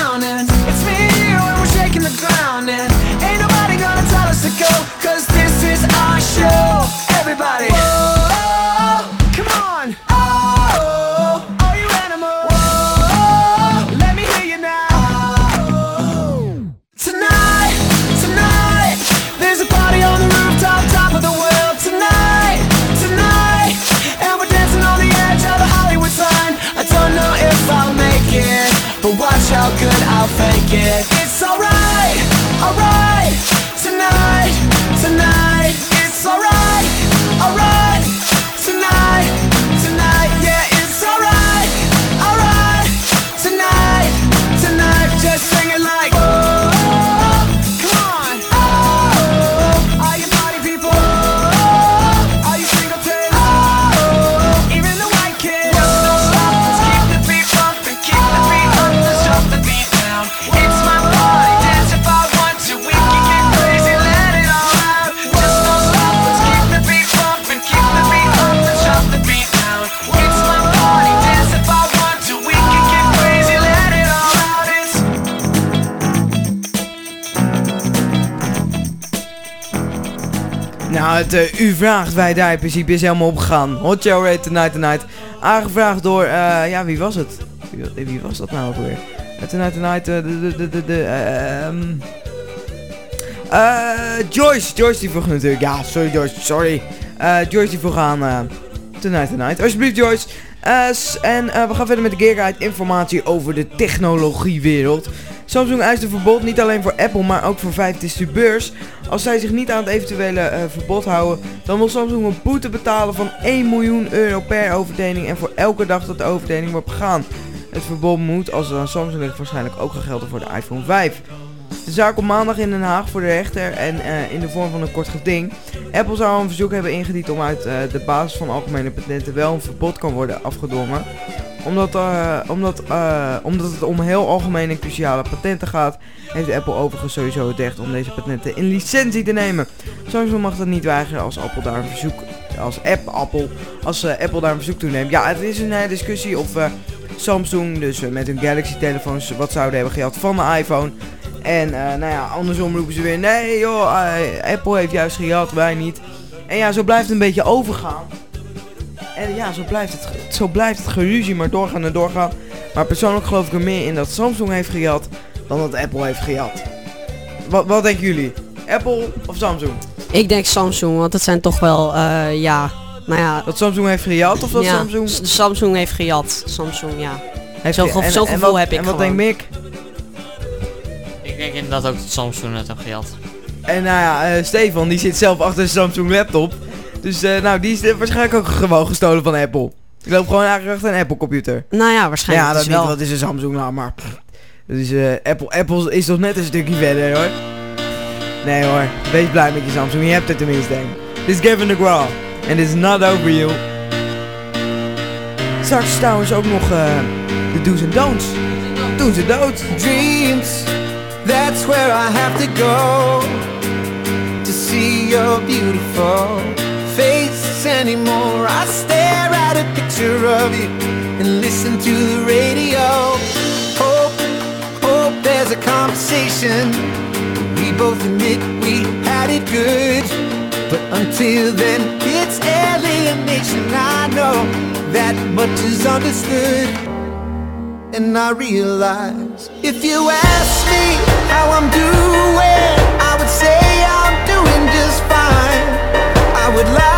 [SPEAKER 8] Het eh, u vraagt wij daar in principe is helemaal opgegaan. Hot Show Rate Tonight Tonight. Aangevraagd door, eh, ja, wie was het? Wie, wie was dat nou ook weer? Uh, tonight Tonight, eh, de, de, de, de, eh, Joyce, Joyce die vroeg natuurlijk. Ja, sorry Joyce, sorry. Joyce die vroeg aan Tonight Tonight. Alsjeblieft Joyce. En we gaan verder met de Gear Guide. Informatie over de technologiewereld. Samsung eist een verbod niet alleen voor Apple, maar ook voor vijf distributeurs. Als zij zich niet aan het eventuele eh, verbod houden, dan wil Samsung een boete betalen van 1 miljoen euro per overtreding en voor elke dag dat de overtreding wordt begaan. Het verbod moet, als het aan Samsung ligt, waarschijnlijk ook gaan gelden voor de iPhone 5. De zaak komt maandag in Den Haag voor de rechter en eh, in de vorm van een kort geding. Apple zou een verzoek hebben ingediend om uit eh, de basis van algemene patenten wel een verbod kan worden afgedwongen. Omdat, eh, omdat, omdat het om heel algemene en cruciale patenten gaat, heeft Apple overigens sowieso het recht om deze patenten in licentie te nemen. Samsung mag dat niet weigeren als Apple daar een verzoek, als app Apple, als Apple daar een verzoek toe neemt. Ja, het is een discussie of Samsung dus met hun Galaxy telefoons wat zouden hebben gehad van de iPhone. En eh, nou ja, andersom roepen ze weer, nee joh, eh, Apple heeft juist gejat, wij niet. En ja, zo blijft het een beetje overgaan. En ja, zo blijft het, zo blijft het geruzie maar doorgaan en doorgaan. Maar persoonlijk geloof ik er meer in dat Samsung heeft gejat dan dat Apple heeft gejat. Wat, wat denken jullie? Apple of Samsung?
[SPEAKER 3] Ik denk Samsung, want het zijn toch wel, eh, ja, nou ja.
[SPEAKER 8] Dat Samsung heeft gejat of dat
[SPEAKER 3] ja,
[SPEAKER 8] Samsung...
[SPEAKER 3] Samsung heeft gejat. Samsung, ja.
[SPEAKER 8] Heeft
[SPEAKER 3] Zo'n
[SPEAKER 8] ge- en- en
[SPEAKER 3] gevoel
[SPEAKER 8] wat-
[SPEAKER 3] heb ik
[SPEAKER 8] En wat
[SPEAKER 3] gewoon.
[SPEAKER 8] denkt Mick?
[SPEAKER 4] Ik denk inderdaad ook dat Samsung het heeft gejat.
[SPEAKER 8] En nou ja, eh, Stefan die zit zelf achter een Samsung laptop. Dus eh, nou, die is eh, waarschijnlijk ook gewoon gestolen van Apple. Ik loop gewoon eigenlijk achter een Apple computer.
[SPEAKER 3] Nou ja, waarschijnlijk
[SPEAKER 8] Ja, dat
[SPEAKER 3] dus
[SPEAKER 8] niet,
[SPEAKER 3] wel.
[SPEAKER 8] wat is een Samsung nou, maar... Dus eh, Apple, Apple is toch net een stukje verder hoor. Nee hoor, wees blij met je Samsung, je hebt het tenminste. Dit is Gavin DeGraw. En dit is Not Over You. Straks trouwens ook nog eh, de do's en don'ts. Do's en don'ts.
[SPEAKER 6] Dreams, where I have to go to see your beautiful face anymore. I stare at a picture of you and listen to the radio. Hope, hope there's a conversation. We both admit we had it good. But until then, it's alienation. I know that much is understood. And I realize if you ask me how I'm doing, I would say I'm doing just fine. I would lie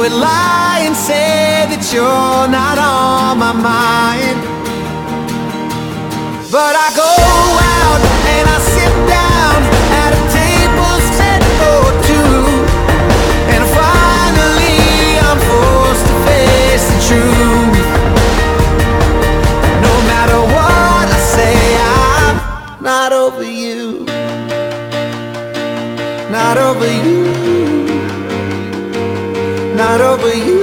[SPEAKER 6] would lie and say that you're not on my mind. But I go over you.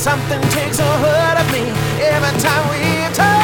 [SPEAKER 6] Something takes a hold of me every time we touch.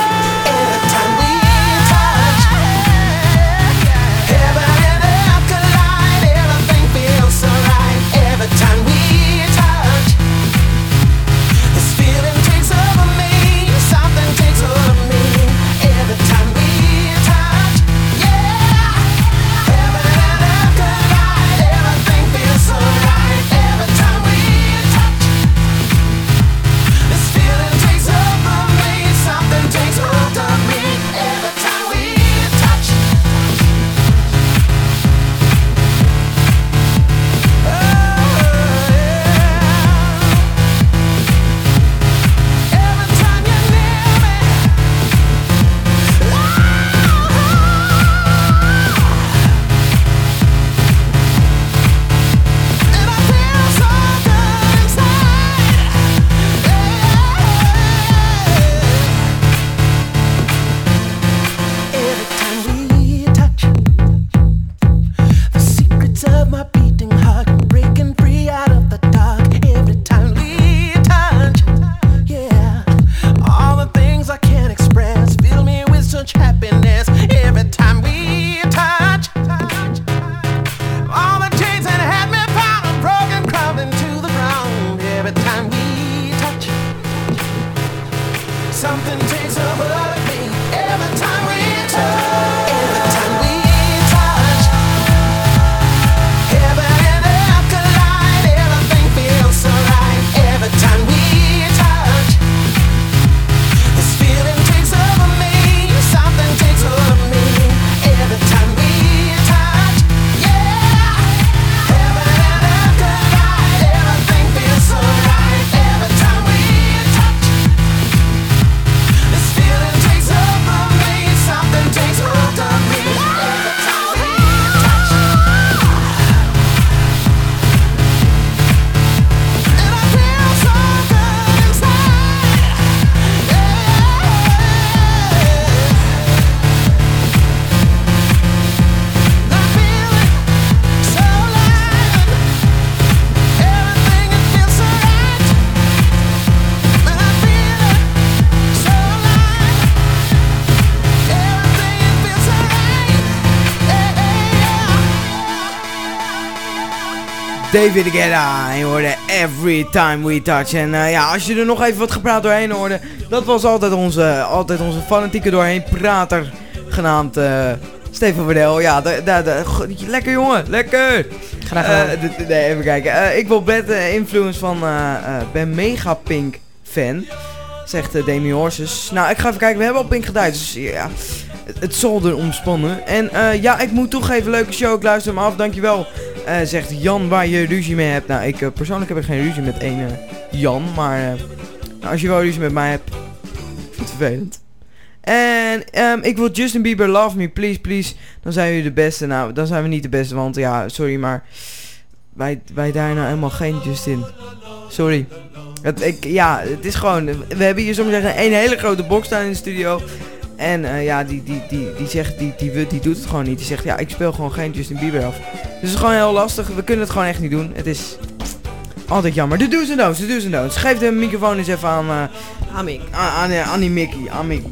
[SPEAKER 8] David Guetta, en je hoorde Every Time We Touch. En eh, ja, als je er nog even wat gepraat doorheen hoorde, dat was altijd onze, altijd onze fanatieke doorheen prater, genaamd eh Steven Verdel. Ja, lekker jongen, lekker!
[SPEAKER 4] Graag gedaan.
[SPEAKER 8] D- nee, even kijken. Ik wil Bad eh, Influence van, ben mega Pink fan, zegt Demi Horses. Nou, ik ga even kijken, we hebben al Pink gedaan, dus ja, het, het zal er omspannen. En ja, ik moet toegeven, leuke show, ik luister hem af, dankjewel. Eh, zegt Jan waar je ruzie mee hebt. Nou, ik eh, persoonlijk heb ik geen ruzie met één eh, Jan, maar nou, als je wel ruzie met mij hebt, vervelend. En ehm, ik wil Justin Bieber Love Me, please, please. Dan zijn jullie de beste. Nou, dan zijn we niet de beste, want ja, sorry, maar wij, wij daar nou helemaal geen Justin. Sorry. Het, ik, ja, het is gewoon, we hebben hier soms een hele grote box staan in de studio. En eh, ja, die, die, die, die zegt, die, die, die, die doet het gewoon niet. Die zegt, ja, ik speel gewoon geen Justin Bieber af. Dus het is gewoon heel lastig. We kunnen het gewoon echt niet doen. Het is altijd jammer. De do's en don'ts, de do's en don'ts. Geef de microfoon eens even aan... Uh,
[SPEAKER 3] aan Mick.
[SPEAKER 8] Aan, aan, aan die Mickey, aan Mickey.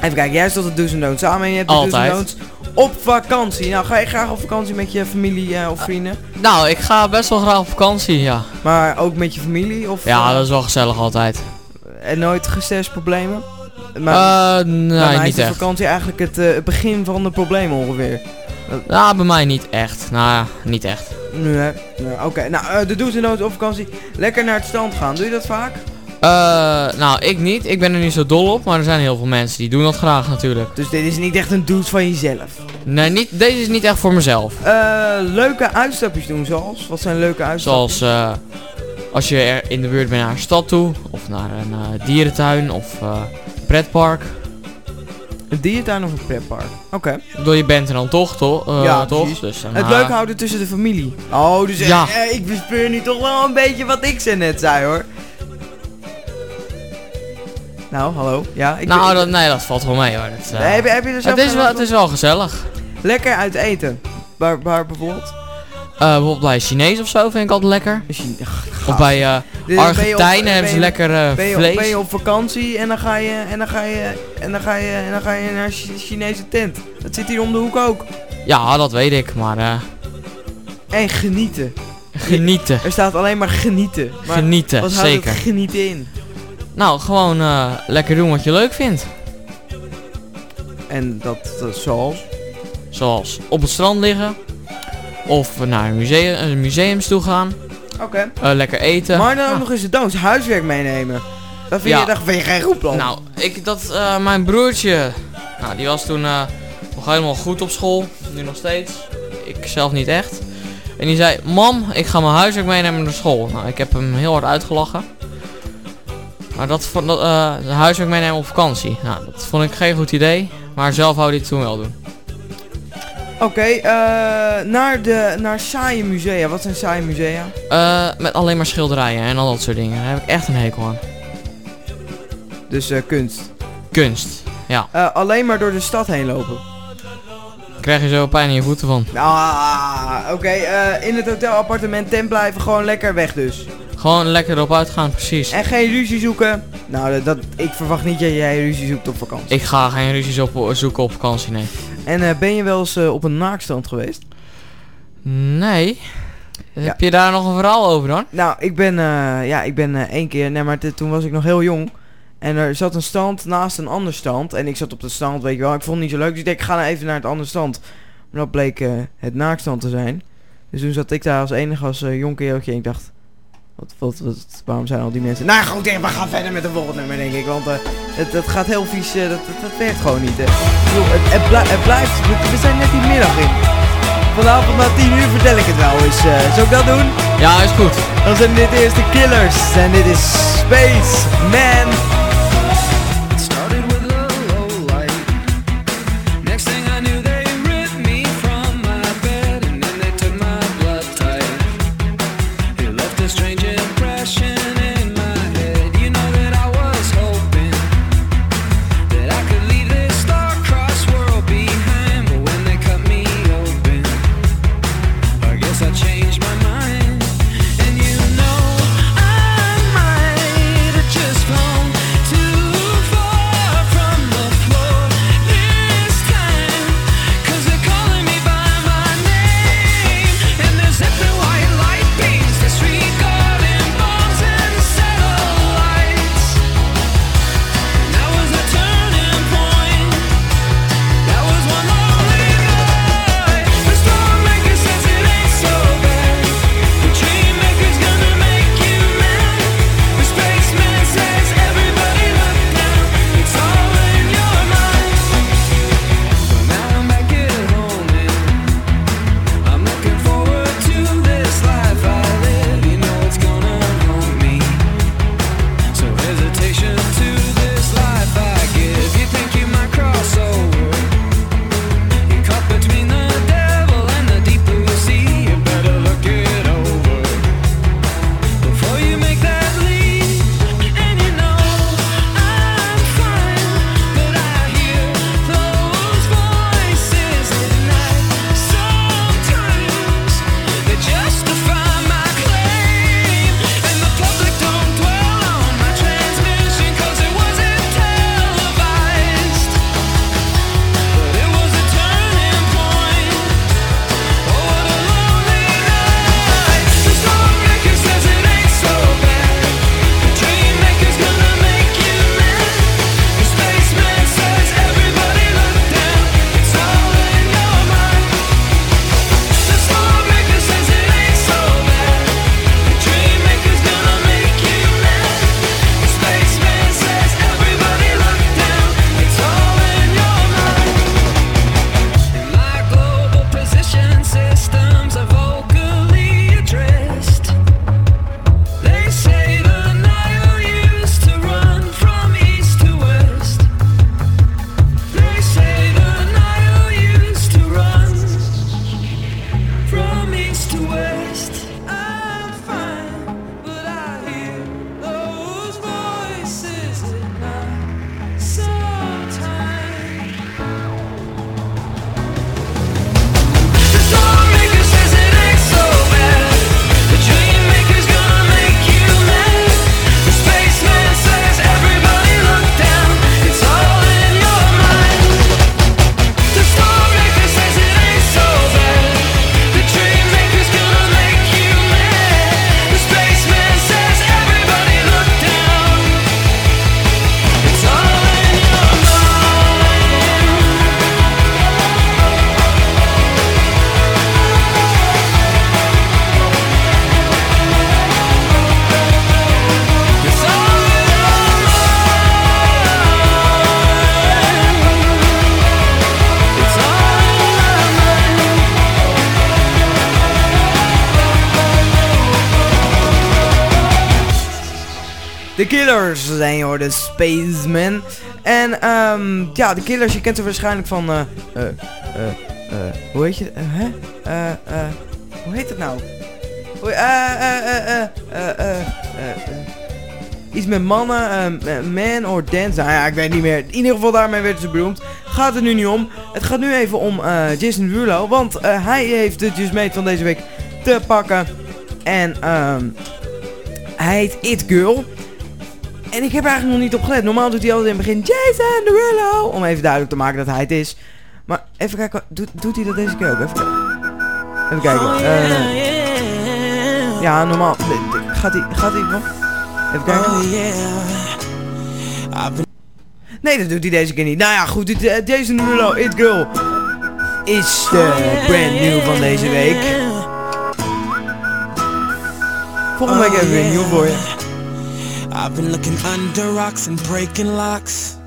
[SPEAKER 8] Even kijken, jij stelt de do's en don'ts samen en je hebt de do's en
[SPEAKER 4] Altijd.
[SPEAKER 8] don'ts op vakantie. Nou, ga je graag op vakantie met je familie eh, of vrienden?
[SPEAKER 4] Nou, ik ga best wel graag op vakantie, ja.
[SPEAKER 8] Maar ook met je familie? Of,
[SPEAKER 4] Ja,
[SPEAKER 8] eh,
[SPEAKER 4] dat is wel gezellig altijd.
[SPEAKER 8] En nooit gestrestproblemen?
[SPEAKER 4] Eh,
[SPEAKER 8] bij
[SPEAKER 4] nee,
[SPEAKER 8] mij is
[SPEAKER 4] niet
[SPEAKER 8] de
[SPEAKER 4] echt.
[SPEAKER 8] vakantie eigenlijk het, eh, het begin van de problemen ongeveer.
[SPEAKER 4] Nou, bij mij niet echt. Nou ja, niet echt.
[SPEAKER 8] Nu hè? Nee, Oké, nou eh, de do's en don'ts op vakantie. Lekker naar het strand gaan. Doe je dat vaak?
[SPEAKER 4] Nou, ik niet. Ik ben er niet zo dol op, maar er zijn heel veel mensen die doen dat graag natuurlijk.
[SPEAKER 8] Dus dit is niet echt een do's van jezelf?
[SPEAKER 4] Nee, niet, deze is niet echt voor mezelf.
[SPEAKER 8] Leuke uitstapjes doen zoals? Wat zijn leuke uitstapjes?
[SPEAKER 4] Zoals als je er in de buurt bent naar een stad toe, of naar een dierentuin, of pretpark.
[SPEAKER 8] Een dierentuin of een pretpark? Oké.
[SPEAKER 4] Ik bedoel, je bent er dan toch, toch? eh,
[SPEAKER 8] Ja,
[SPEAKER 4] toch?
[SPEAKER 8] precies.
[SPEAKER 4] Dus, dan,
[SPEAKER 8] Het
[SPEAKER 4] eh,
[SPEAKER 8] leuk houden tussen de familie. Oh, dus eh,
[SPEAKER 4] Ja.
[SPEAKER 8] eh, ik bespeur nu toch wel een beetje wat ik ze net zei hoor. Nou, hallo. Ja, ik
[SPEAKER 4] Nou, dat, nee, dat valt wel mee hoor. Dat, eh,
[SPEAKER 8] Nee, heb, je- heb je er zelf
[SPEAKER 4] het, is
[SPEAKER 8] geen
[SPEAKER 4] wel,
[SPEAKER 8] last
[SPEAKER 4] het is wel gezellig.
[SPEAKER 8] Lekker uit eten. Waar, waar bijvoorbeeld?
[SPEAKER 4] Eh, bijvoorbeeld bij Chinees of zo vind ik altijd lekker. Of bij eh Argentijnen
[SPEAKER 8] ben
[SPEAKER 4] hebben ze lekker eh, vlees.
[SPEAKER 8] Ben je op vakantie en dan ga je en dan ga je en dan ga je en dan ga je naar Chinese tent. Dat zit hier om de hoek ook.
[SPEAKER 4] Ja, dat weet ik, maar
[SPEAKER 8] En genieten.
[SPEAKER 4] genieten.
[SPEAKER 8] Er staat alleen maar genieten. Maar
[SPEAKER 4] Genieten,
[SPEAKER 8] wat houdt
[SPEAKER 4] zeker.
[SPEAKER 8] het genieten in?
[SPEAKER 4] Nou, gewoon lekker doen wat je leuk vindt.
[SPEAKER 8] En dat, dat zoals?
[SPEAKER 4] Zoals op het strand liggen. Of naar een museum, museums toe gaan.
[SPEAKER 8] Oké.
[SPEAKER 4] Eh, lekker eten.
[SPEAKER 8] Maar dan ook nog eens de doos, huiswerk meenemen. Dat vind,
[SPEAKER 4] Ja.
[SPEAKER 8] je, dat vind je geen goed plan.
[SPEAKER 4] Nou, ik, dat, eh, mijn broertje, nou, die was toen eh, nog helemaal goed op school. Nu nog steeds. Ik zelf niet echt. En die zei, mam, ik ga mijn huiswerk meenemen naar school. Nou, ik heb hem heel hard uitgelachen. Maar dat, dat huiswerk meenemen op vakantie. Nou, dat vond ik geen goed idee. Maar zelf wou hij het toen wel doen.
[SPEAKER 8] Oké, eh, naar de naar saaie musea. Wat zijn saaie musea?
[SPEAKER 4] Eh, met alleen maar schilderijen en al dat soort dingen. Daar heb ik echt een hekel aan.
[SPEAKER 8] Dus eh, kunst.
[SPEAKER 4] Kunst, ja.
[SPEAKER 8] Alleen maar door de stad heen lopen.
[SPEAKER 4] Krijg je zo pijn in je voeten van.
[SPEAKER 8] Ah, oké. in het hotelappartement tent blijven, gewoon lekker weg dus.
[SPEAKER 4] Gewoon lekker erop uitgaan, precies.
[SPEAKER 8] En geen ruzie zoeken. Nou, dat, ik verwacht niet dat jij ruzie zoekt op vakantie.
[SPEAKER 4] Ik ga geen ruzies op, zoeken op vakantie, nee.
[SPEAKER 8] En eh, ben je wel eens eh, op een naakstrand geweest?
[SPEAKER 4] Nee. Heb je daar nog een verhaal over dan?
[SPEAKER 8] Nou, ik ben, eh, ja, ik ben één keer, nee, maar toen was ik nog heel jong. En er zat een stand naast een ander stand. En ik zat op de stand, weet je wel. Ik vond het niet zo leuk. Dus ik denk, ik ga nou even naar het andere stand. Maar dat bleek het naakstand te zijn. Dus toen zat ik daar als enige als jong kereltje. En ik dacht, wat, wat, wat, waarom zijn al die mensen... Nou goed, we gaan verder met de volgende nummer, denk ik. Want eh, het, het gaat heel vies, eh, dat, dat, dat werkt gewoon niet. Hè. Bedoel, het, het, blij- het blijft, we, we zijn net die middag in. Vanavond na 10 uur vertel ik het wel eens. eh zou ik dat doen?
[SPEAKER 4] Ja, is goed.
[SPEAKER 8] Dan zijn dit eerst de Killers. En dit is Space Man. Killers zijn hoor, de Spaceman. En um, ja, de Killers, je kent ze waarschijnlijk van... hoe heet je... hè? hoe heet het nou? Iets met mannen, man or dance. Nou ja, ik weet niet meer. In ieder geval daarmee werden ze beroemd. Gaat het nu niet om. Het gaat nu even om Jason Rulo. Want hij heeft de Just van deze week te pakken. En um, hij heet It Girl. En ik heb er eigenlijk nog niet op gelet. Normaal doet hij altijd in het begin Jason Derulo. Om even duidelijk te maken dat hij het is. Maar even kijken. Doet, doet hij dat deze keer ook? Even, kijken. even kijken. eh, ja, normaal. Gaat hij... Gaat hij nog? Even kijken. Nee, dat doet hij deze keer niet. Nou ja, goed. Dit, eh, Jason Derulo, It Girl, is de brand new van deze week. Volgende week hebben we weer een nieuw voor je.
[SPEAKER 6] I've been looking under rocks and breaking locks.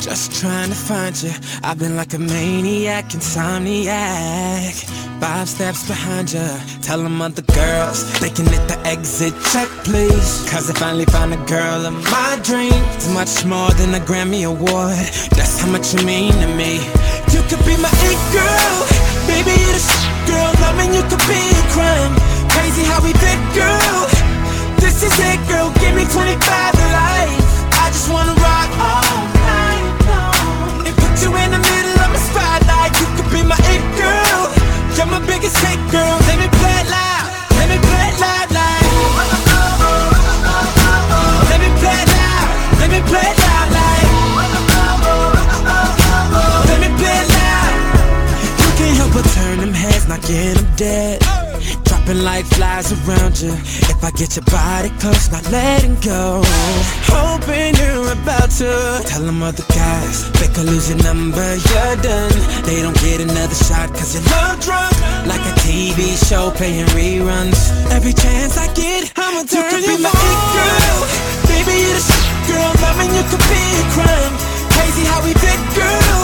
[SPEAKER 6] Just trying to find you. I've been like a maniac, insomniac. Five steps behind you. Tell them other girls they can hit the exit check, please. Cause I finally found a girl of my dreams. It's much more than a Grammy Award. That's how much you mean to me. You could be my it girl. Baby, you're the shit, girl. Loving you could be a crime. Crazy how we fit, girl. This is it, girl. Give me 25 to life. I just wanna rock all night long. And put you in the middle of my spotlight. You could be my it girl. You're my biggest hit, girl. Let me play it loud. Let me play it loud, like. Let me play it loud. Let me play it loud, like. Let me play it loud. You can't help but turn them heads, not get them dead. Dropping like flies around you. If I get your body close, not letting go. Hoping you're about to tell them other guys. They could lose your number, you're done. They don't get another shot cause you're love drunk. Like a TV show playing reruns. Every chance I get, I'ma turn you, be my it girl. Baby, you're the shit, girl. Loving you could be a crime. Crazy how we fit, girl.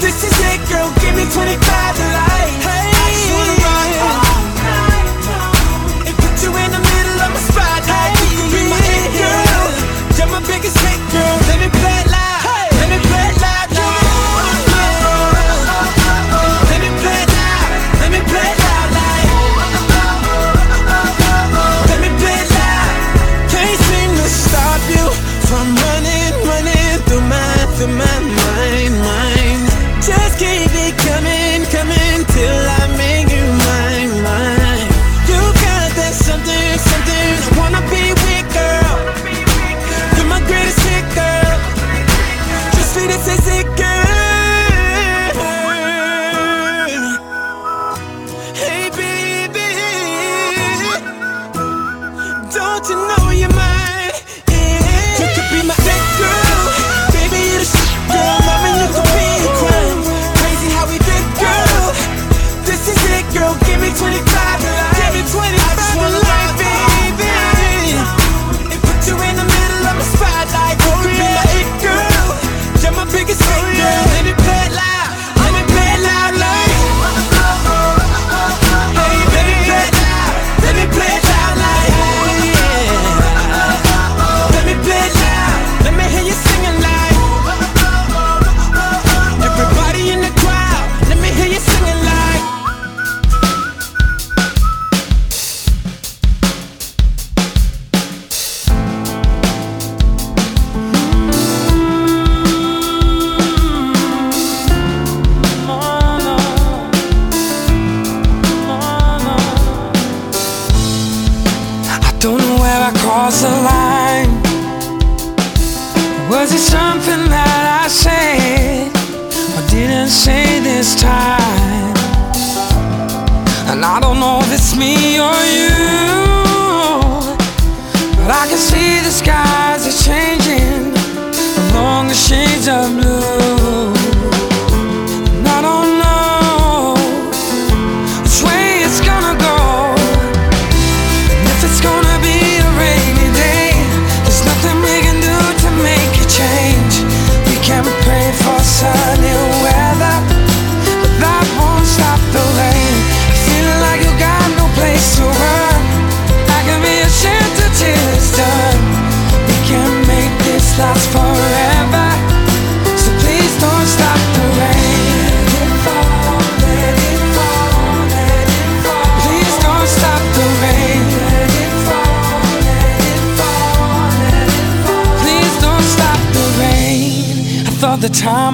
[SPEAKER 6] This is it, girl. Give me 25 to life. Hey, I just wanna rock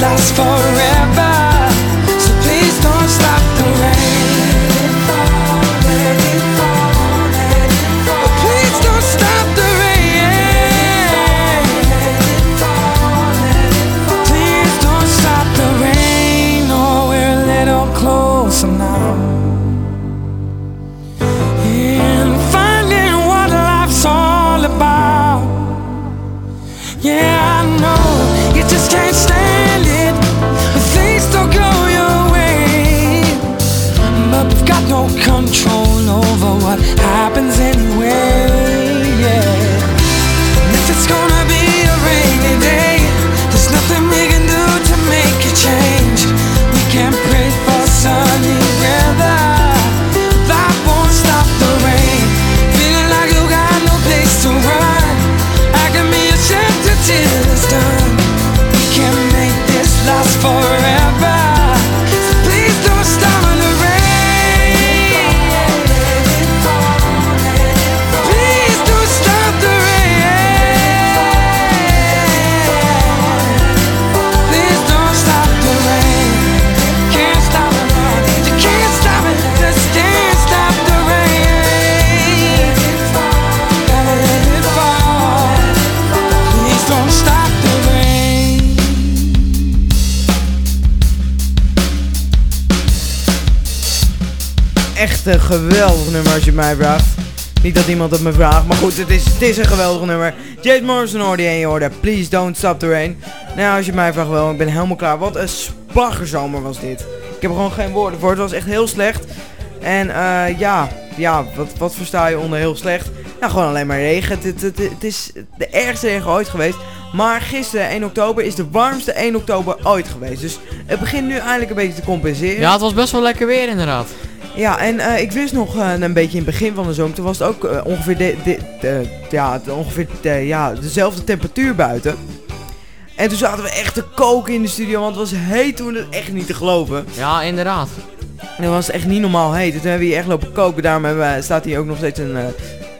[SPEAKER 15] last forever.
[SPEAKER 8] Geweldig nummer als je mij vraagt. Niet dat iemand het me vraagt, maar goed, het is, het is een geweldig nummer. James Morrison hoorde je en je hoorde Please Don't Stop the Rain. Nou, als je mij vraagt wel, ik ben helemaal klaar. Wat een spaggerzomer was dit. Ik heb er gewoon geen woorden voor, het was echt heel slecht. En eh, ja, ja wat, wat versta je onder heel slecht? Nou, gewoon alleen maar regen. Het, het, het, het is de ergste regen ooit geweest. Maar gisteren, 1 oktober, is de warmste 1 oktober ooit geweest. Dus het begint nu eindelijk een beetje te compenseren.
[SPEAKER 4] Ja, het was best wel lekker weer inderdaad.
[SPEAKER 8] Ja, en eh, ik wist nog eh, een beetje in het begin van de zomer, toen was het ook eh, ongeveer, de, de, de- ja, ongeveer de, ja, dezelfde temperatuur buiten. En toen zaten we echt te koken in de studio, want het was heet toen het echt niet te geloven.
[SPEAKER 4] Ja, inderdaad.
[SPEAKER 8] En dan was het echt niet normaal heet. En toen hebben we hier echt lopen koken. Daarom hebben we, staat hier ook nog steeds een,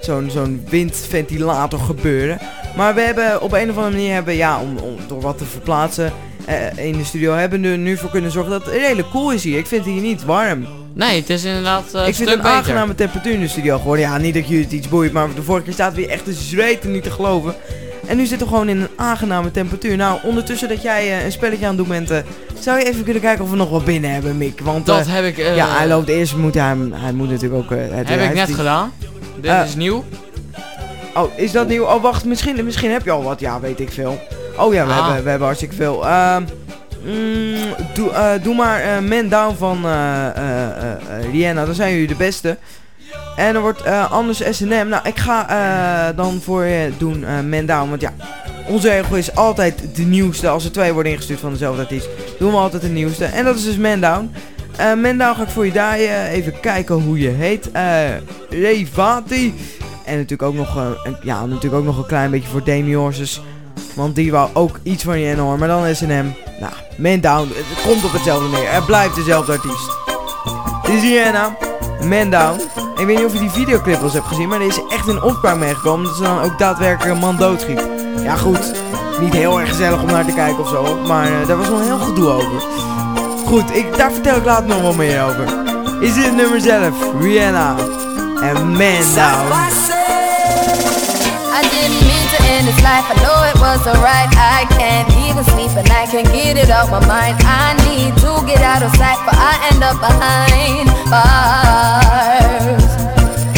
[SPEAKER 8] zo'n, zo'n windventilator gebeuren. Maar we hebben op een of andere manier, hebben, ja, om, om door wat te verplaatsen eh, in de studio, hebben we er nu voor kunnen zorgen dat het redelijk cool is hier. Ik vind het hier niet warm.
[SPEAKER 4] Nee, het is inderdaad eh,
[SPEAKER 8] ik vind het een
[SPEAKER 4] beter.
[SPEAKER 8] aangename temperatuur in de studio geworden. Ja, niet dat jullie het iets boeit, maar de vorige keer zaten we hier echt te zweten, niet te geloven. En nu zitten we gewoon in een aangename temperatuur. Nou, ondertussen dat jij eh, een spelletje aan het doen bent, zou je even kunnen kijken of we nog wat binnen hebben, Mick? Want,
[SPEAKER 4] Dat heb ik,
[SPEAKER 8] ja, hij loopt eerst, moet hij, hij moet natuurlijk ook... het,
[SPEAKER 4] Heb ik net
[SPEAKER 8] die-
[SPEAKER 4] gedaan. Dit is nieuw.
[SPEAKER 8] Oh, is dat nieuw? Oh, wacht, misschien, misschien heb je al wat. Ja, weet ik veel. Oh ja, we,
[SPEAKER 4] Ah.
[SPEAKER 8] hebben, we hebben hartstikke veel. Ehm, mm, doe, eh, doe maar eh, Man Down van eh, Rihanna, dan zijn jullie de beste. En er wordt anders S&M. Nou, ik ga dan voor je doen Man Down, want ja... Onze regel is altijd de nieuwste. Als er twee worden ingestuurd van dezelfde artiest, doen we altijd de nieuwste. En dat is dus Man Down. Man Down ga ik voor je draaien. Even kijken hoe je heet. Revati. En natuurlijk ook nog, een, ja, natuurlijk ook nog een klein beetje voor Demi Horses. Want die wou ook iets van je hoor. Maar dan S&M. Nou, Man Down. Het komt op hetzelfde neer. Het blijft dezelfde artiest. Dit is Rihanna. Man Down. Ik weet niet of je die videoclip wel eens hebt gezien. Maar er is echt een opspraak meegekomen. Dat ze dan ook daadwerkelijk een man doodschiet. Ja goed. Niet heel erg gezellig om naar te kijken of zo. Maar eh, daar was wel een heel gedoe over. Goed, ik, daar vertel ik later nog wel meer over. Is dit het nummer zelf? Rihanna. En Man Down.
[SPEAKER 19] This life. I know it wasn't right. I can't even sleep and I can't get it out my mind. I need to get out of sight, but I end up behind bars.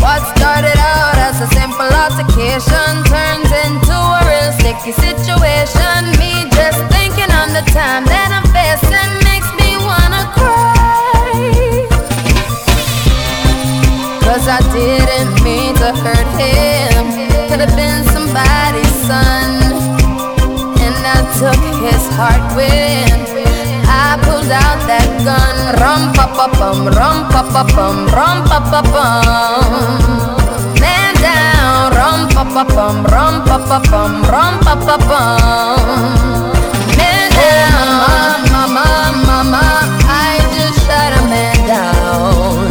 [SPEAKER 19] What started out as a simple altercation turns into a real sticky situation. Me just thinking on the time that I'm facing makes me wanna cry. Cause I didn't mean to hurt him. Could have been somebody's son. And I took his heart when I pulled out that gun. Rum pa pa bum, rum pa pa bum, rum pa pa bum. Man down, rum pa pa bum, rum pa pa bum, rum pa pa bum. Man down, mama, mama, I just shot a man down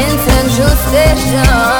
[SPEAKER 19] in Central Station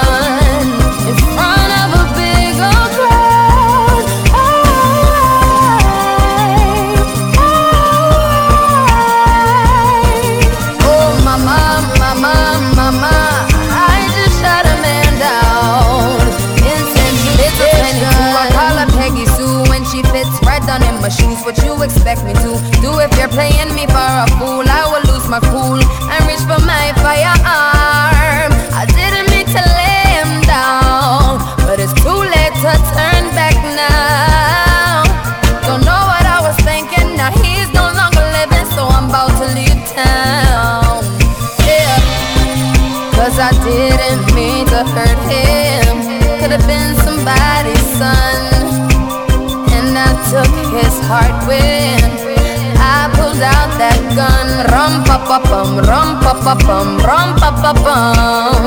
[SPEAKER 19] pa pa bum, rum pa pa bum, rum pa pa bum.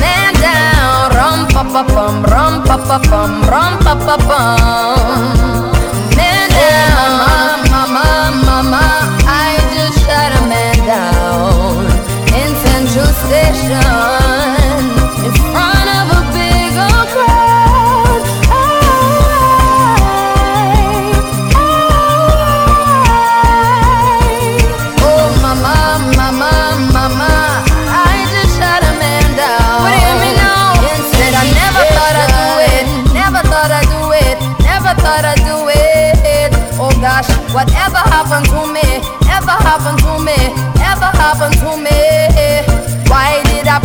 [SPEAKER 19] Man down, rum pa pa bum, rum pa pa bum, rum pa pa bum.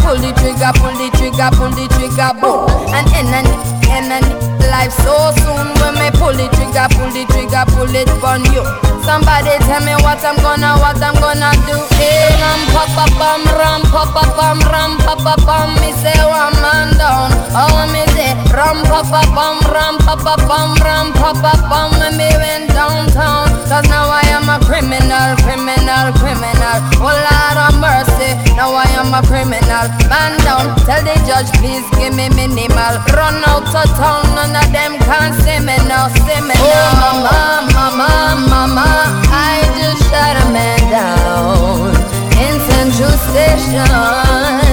[SPEAKER 19] Pull the trigger, pull the trigger, pull the trigger, boom? And in and life so soon when me pull the trigger, pull the trigger, pull it on you. Somebody tell me what I'm gonna, what I'm gonna do. Hey, ram pa pa bum, ram pa pa bum, ram pa pa bum. Me say one man down. Oh, me say ram pa pa bum, ram pa pa bum, ram pa pa bum. When me went downtown, cause now I am a criminal, criminal, criminal. Oh Lord of mercy, now I am a criminal. Man down, tell the judge please give me minimal. Run out of town, none of them can see me now, see me. Oh mama, mama, mama, I just shot a man down in Central Station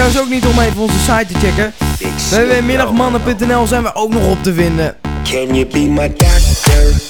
[SPEAKER 8] trouwens ook niet om even onze site te checken. www.middagmannen.nl zijn we ook nog op te vinden.
[SPEAKER 20] Can you be my doctor?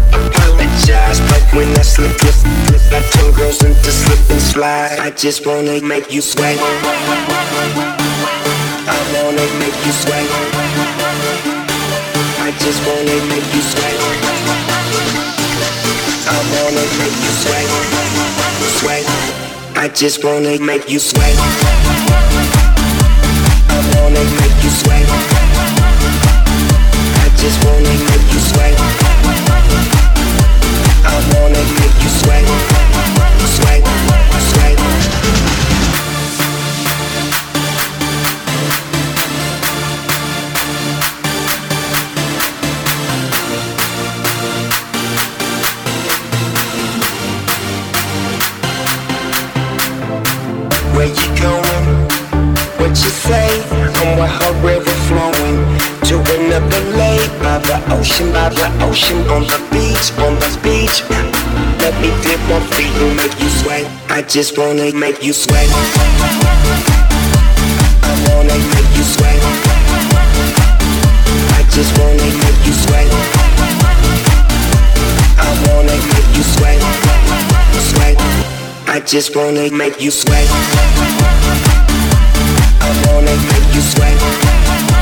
[SPEAKER 20] apologize, but when I slip, slip, slip, I turn girls into slip and slide. I just wanna make you sweat. I wanna make you sweat. I just wanna make you sweat. I wanna make you sweat. Sweat. I just wanna make you sweat. I wanna make you sweat. I just wanna make you sweat. Where you going? What you say? I'm where her river flowing to another the ocean, by the ocean, on the beach, on the beach. Let me dip my feet and make you sweat. I just wanna make you sweat. I wanna make you sweat. I just wanna make you sweat. I wanna make you sweat. Sweat. I just wanna make you sweat. I wanna make you sweat.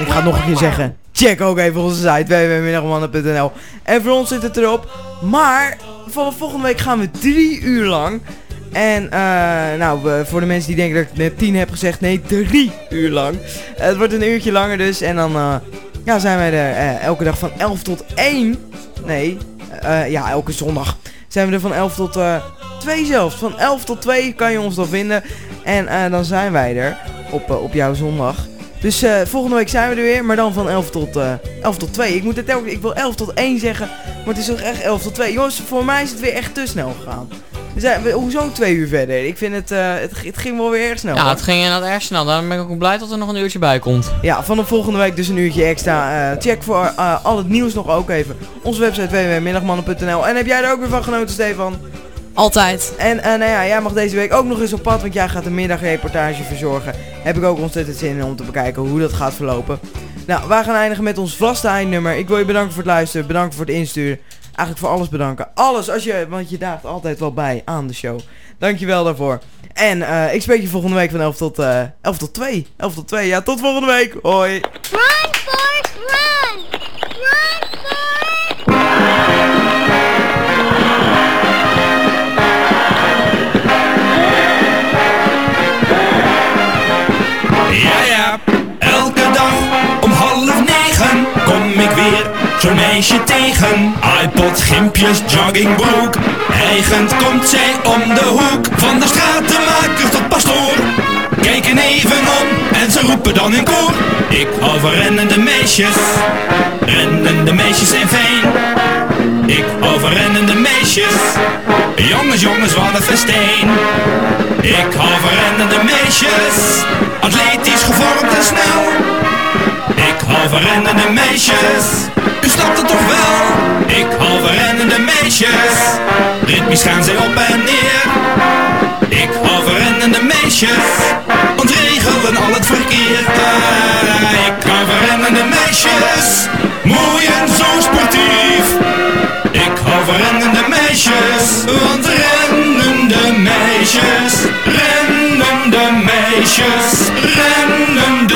[SPEAKER 8] Ik ga het nog een keer zeggen. Check ook even onze site www.middagmannen.nl En voor ons zit het erop. Maar vanaf volgende week gaan we drie uur lang. En eh, nou, voor de mensen die denken dat ik net tien heb gezegd, nee, drie uur lang. het wordt een uurtje langer dus. En dan eh, ja, zijn wij er eh, elke dag van 11 tot 1. Nee, eh, ja, elke zondag zijn we er van 11 tot eh 2 zelfs. Van 11 tot 2 kan je ons dan vinden. En eh, dan zijn wij er op, op jouw zondag. Dus volgende week zijn we er weer, maar dan van 11 tot, eh 11 tot 2. Ik moet het elke, ik wil 11 tot 1 zeggen, maar het is toch echt 11 tot 2. Jongens, voor mij is het weer echt te snel gegaan. We zijn we, hoezo twee uur verder? Ik vind het, eh, het, het ging wel weer erg snel.
[SPEAKER 4] Ja,
[SPEAKER 8] hoor.
[SPEAKER 4] het ging inderdaad erg snel. Daarom ben ik ook blij dat er nog een uurtje bij komt.
[SPEAKER 8] Ja, vanaf volgende week dus een uurtje extra. Eh, check voor eh, al het nieuws nog ook even onze website www.middagmannen.nl. En heb jij er ook weer van genoten, Stefan?
[SPEAKER 3] Altijd.
[SPEAKER 8] En eh, nou ja, jij mag deze week ook nog eens op pad, want jij gaat een middagreportage verzorgen. Heb ik ook ontzettend zin in om te bekijken hoe dat gaat verlopen. Nou, wij gaan eindigen met ons vaste eindnummer. Ik wil je bedanken voor het luisteren, bedanken voor het insturen. Eigenlijk voor alles bedanken. Alles, als je, want je daagt altijd wel bij aan de show. Dankjewel daarvoor. En eh, ik spreek je volgende week van 11 tot, eh 11 tot 2. 11 tot 2, ja, tot volgende week. Hoi.
[SPEAKER 21] Run, Forrest, run! Run,
[SPEAKER 22] zo'n meisje tegen. iPod, gimpjes, joggingbroek. Eigend komt zij om de hoek. Van de stratenmaker tot pastoor. Kijken even om en ze roepen dan in koor. Ik hou van rennende meisjes. Rennende meisjes zijn fijn. Ik hou van meisjes. Jongens, jongens, wat een. Ik hou van rennende meisjes. Atletisch gevormd en snel. Hou rennende meisjes. U snapt het toch wel? Ik hou rennende meisjes. Ritmisch gaan zij op en neer. Ik hou van rennende meisjes. Ontregelen al het verkeer. Ik hou van rennende meisjes. Mooi en zo sportief. Ik hou van rennende meisjes. Want rennende meisjes. Rennende meisjes. Rennende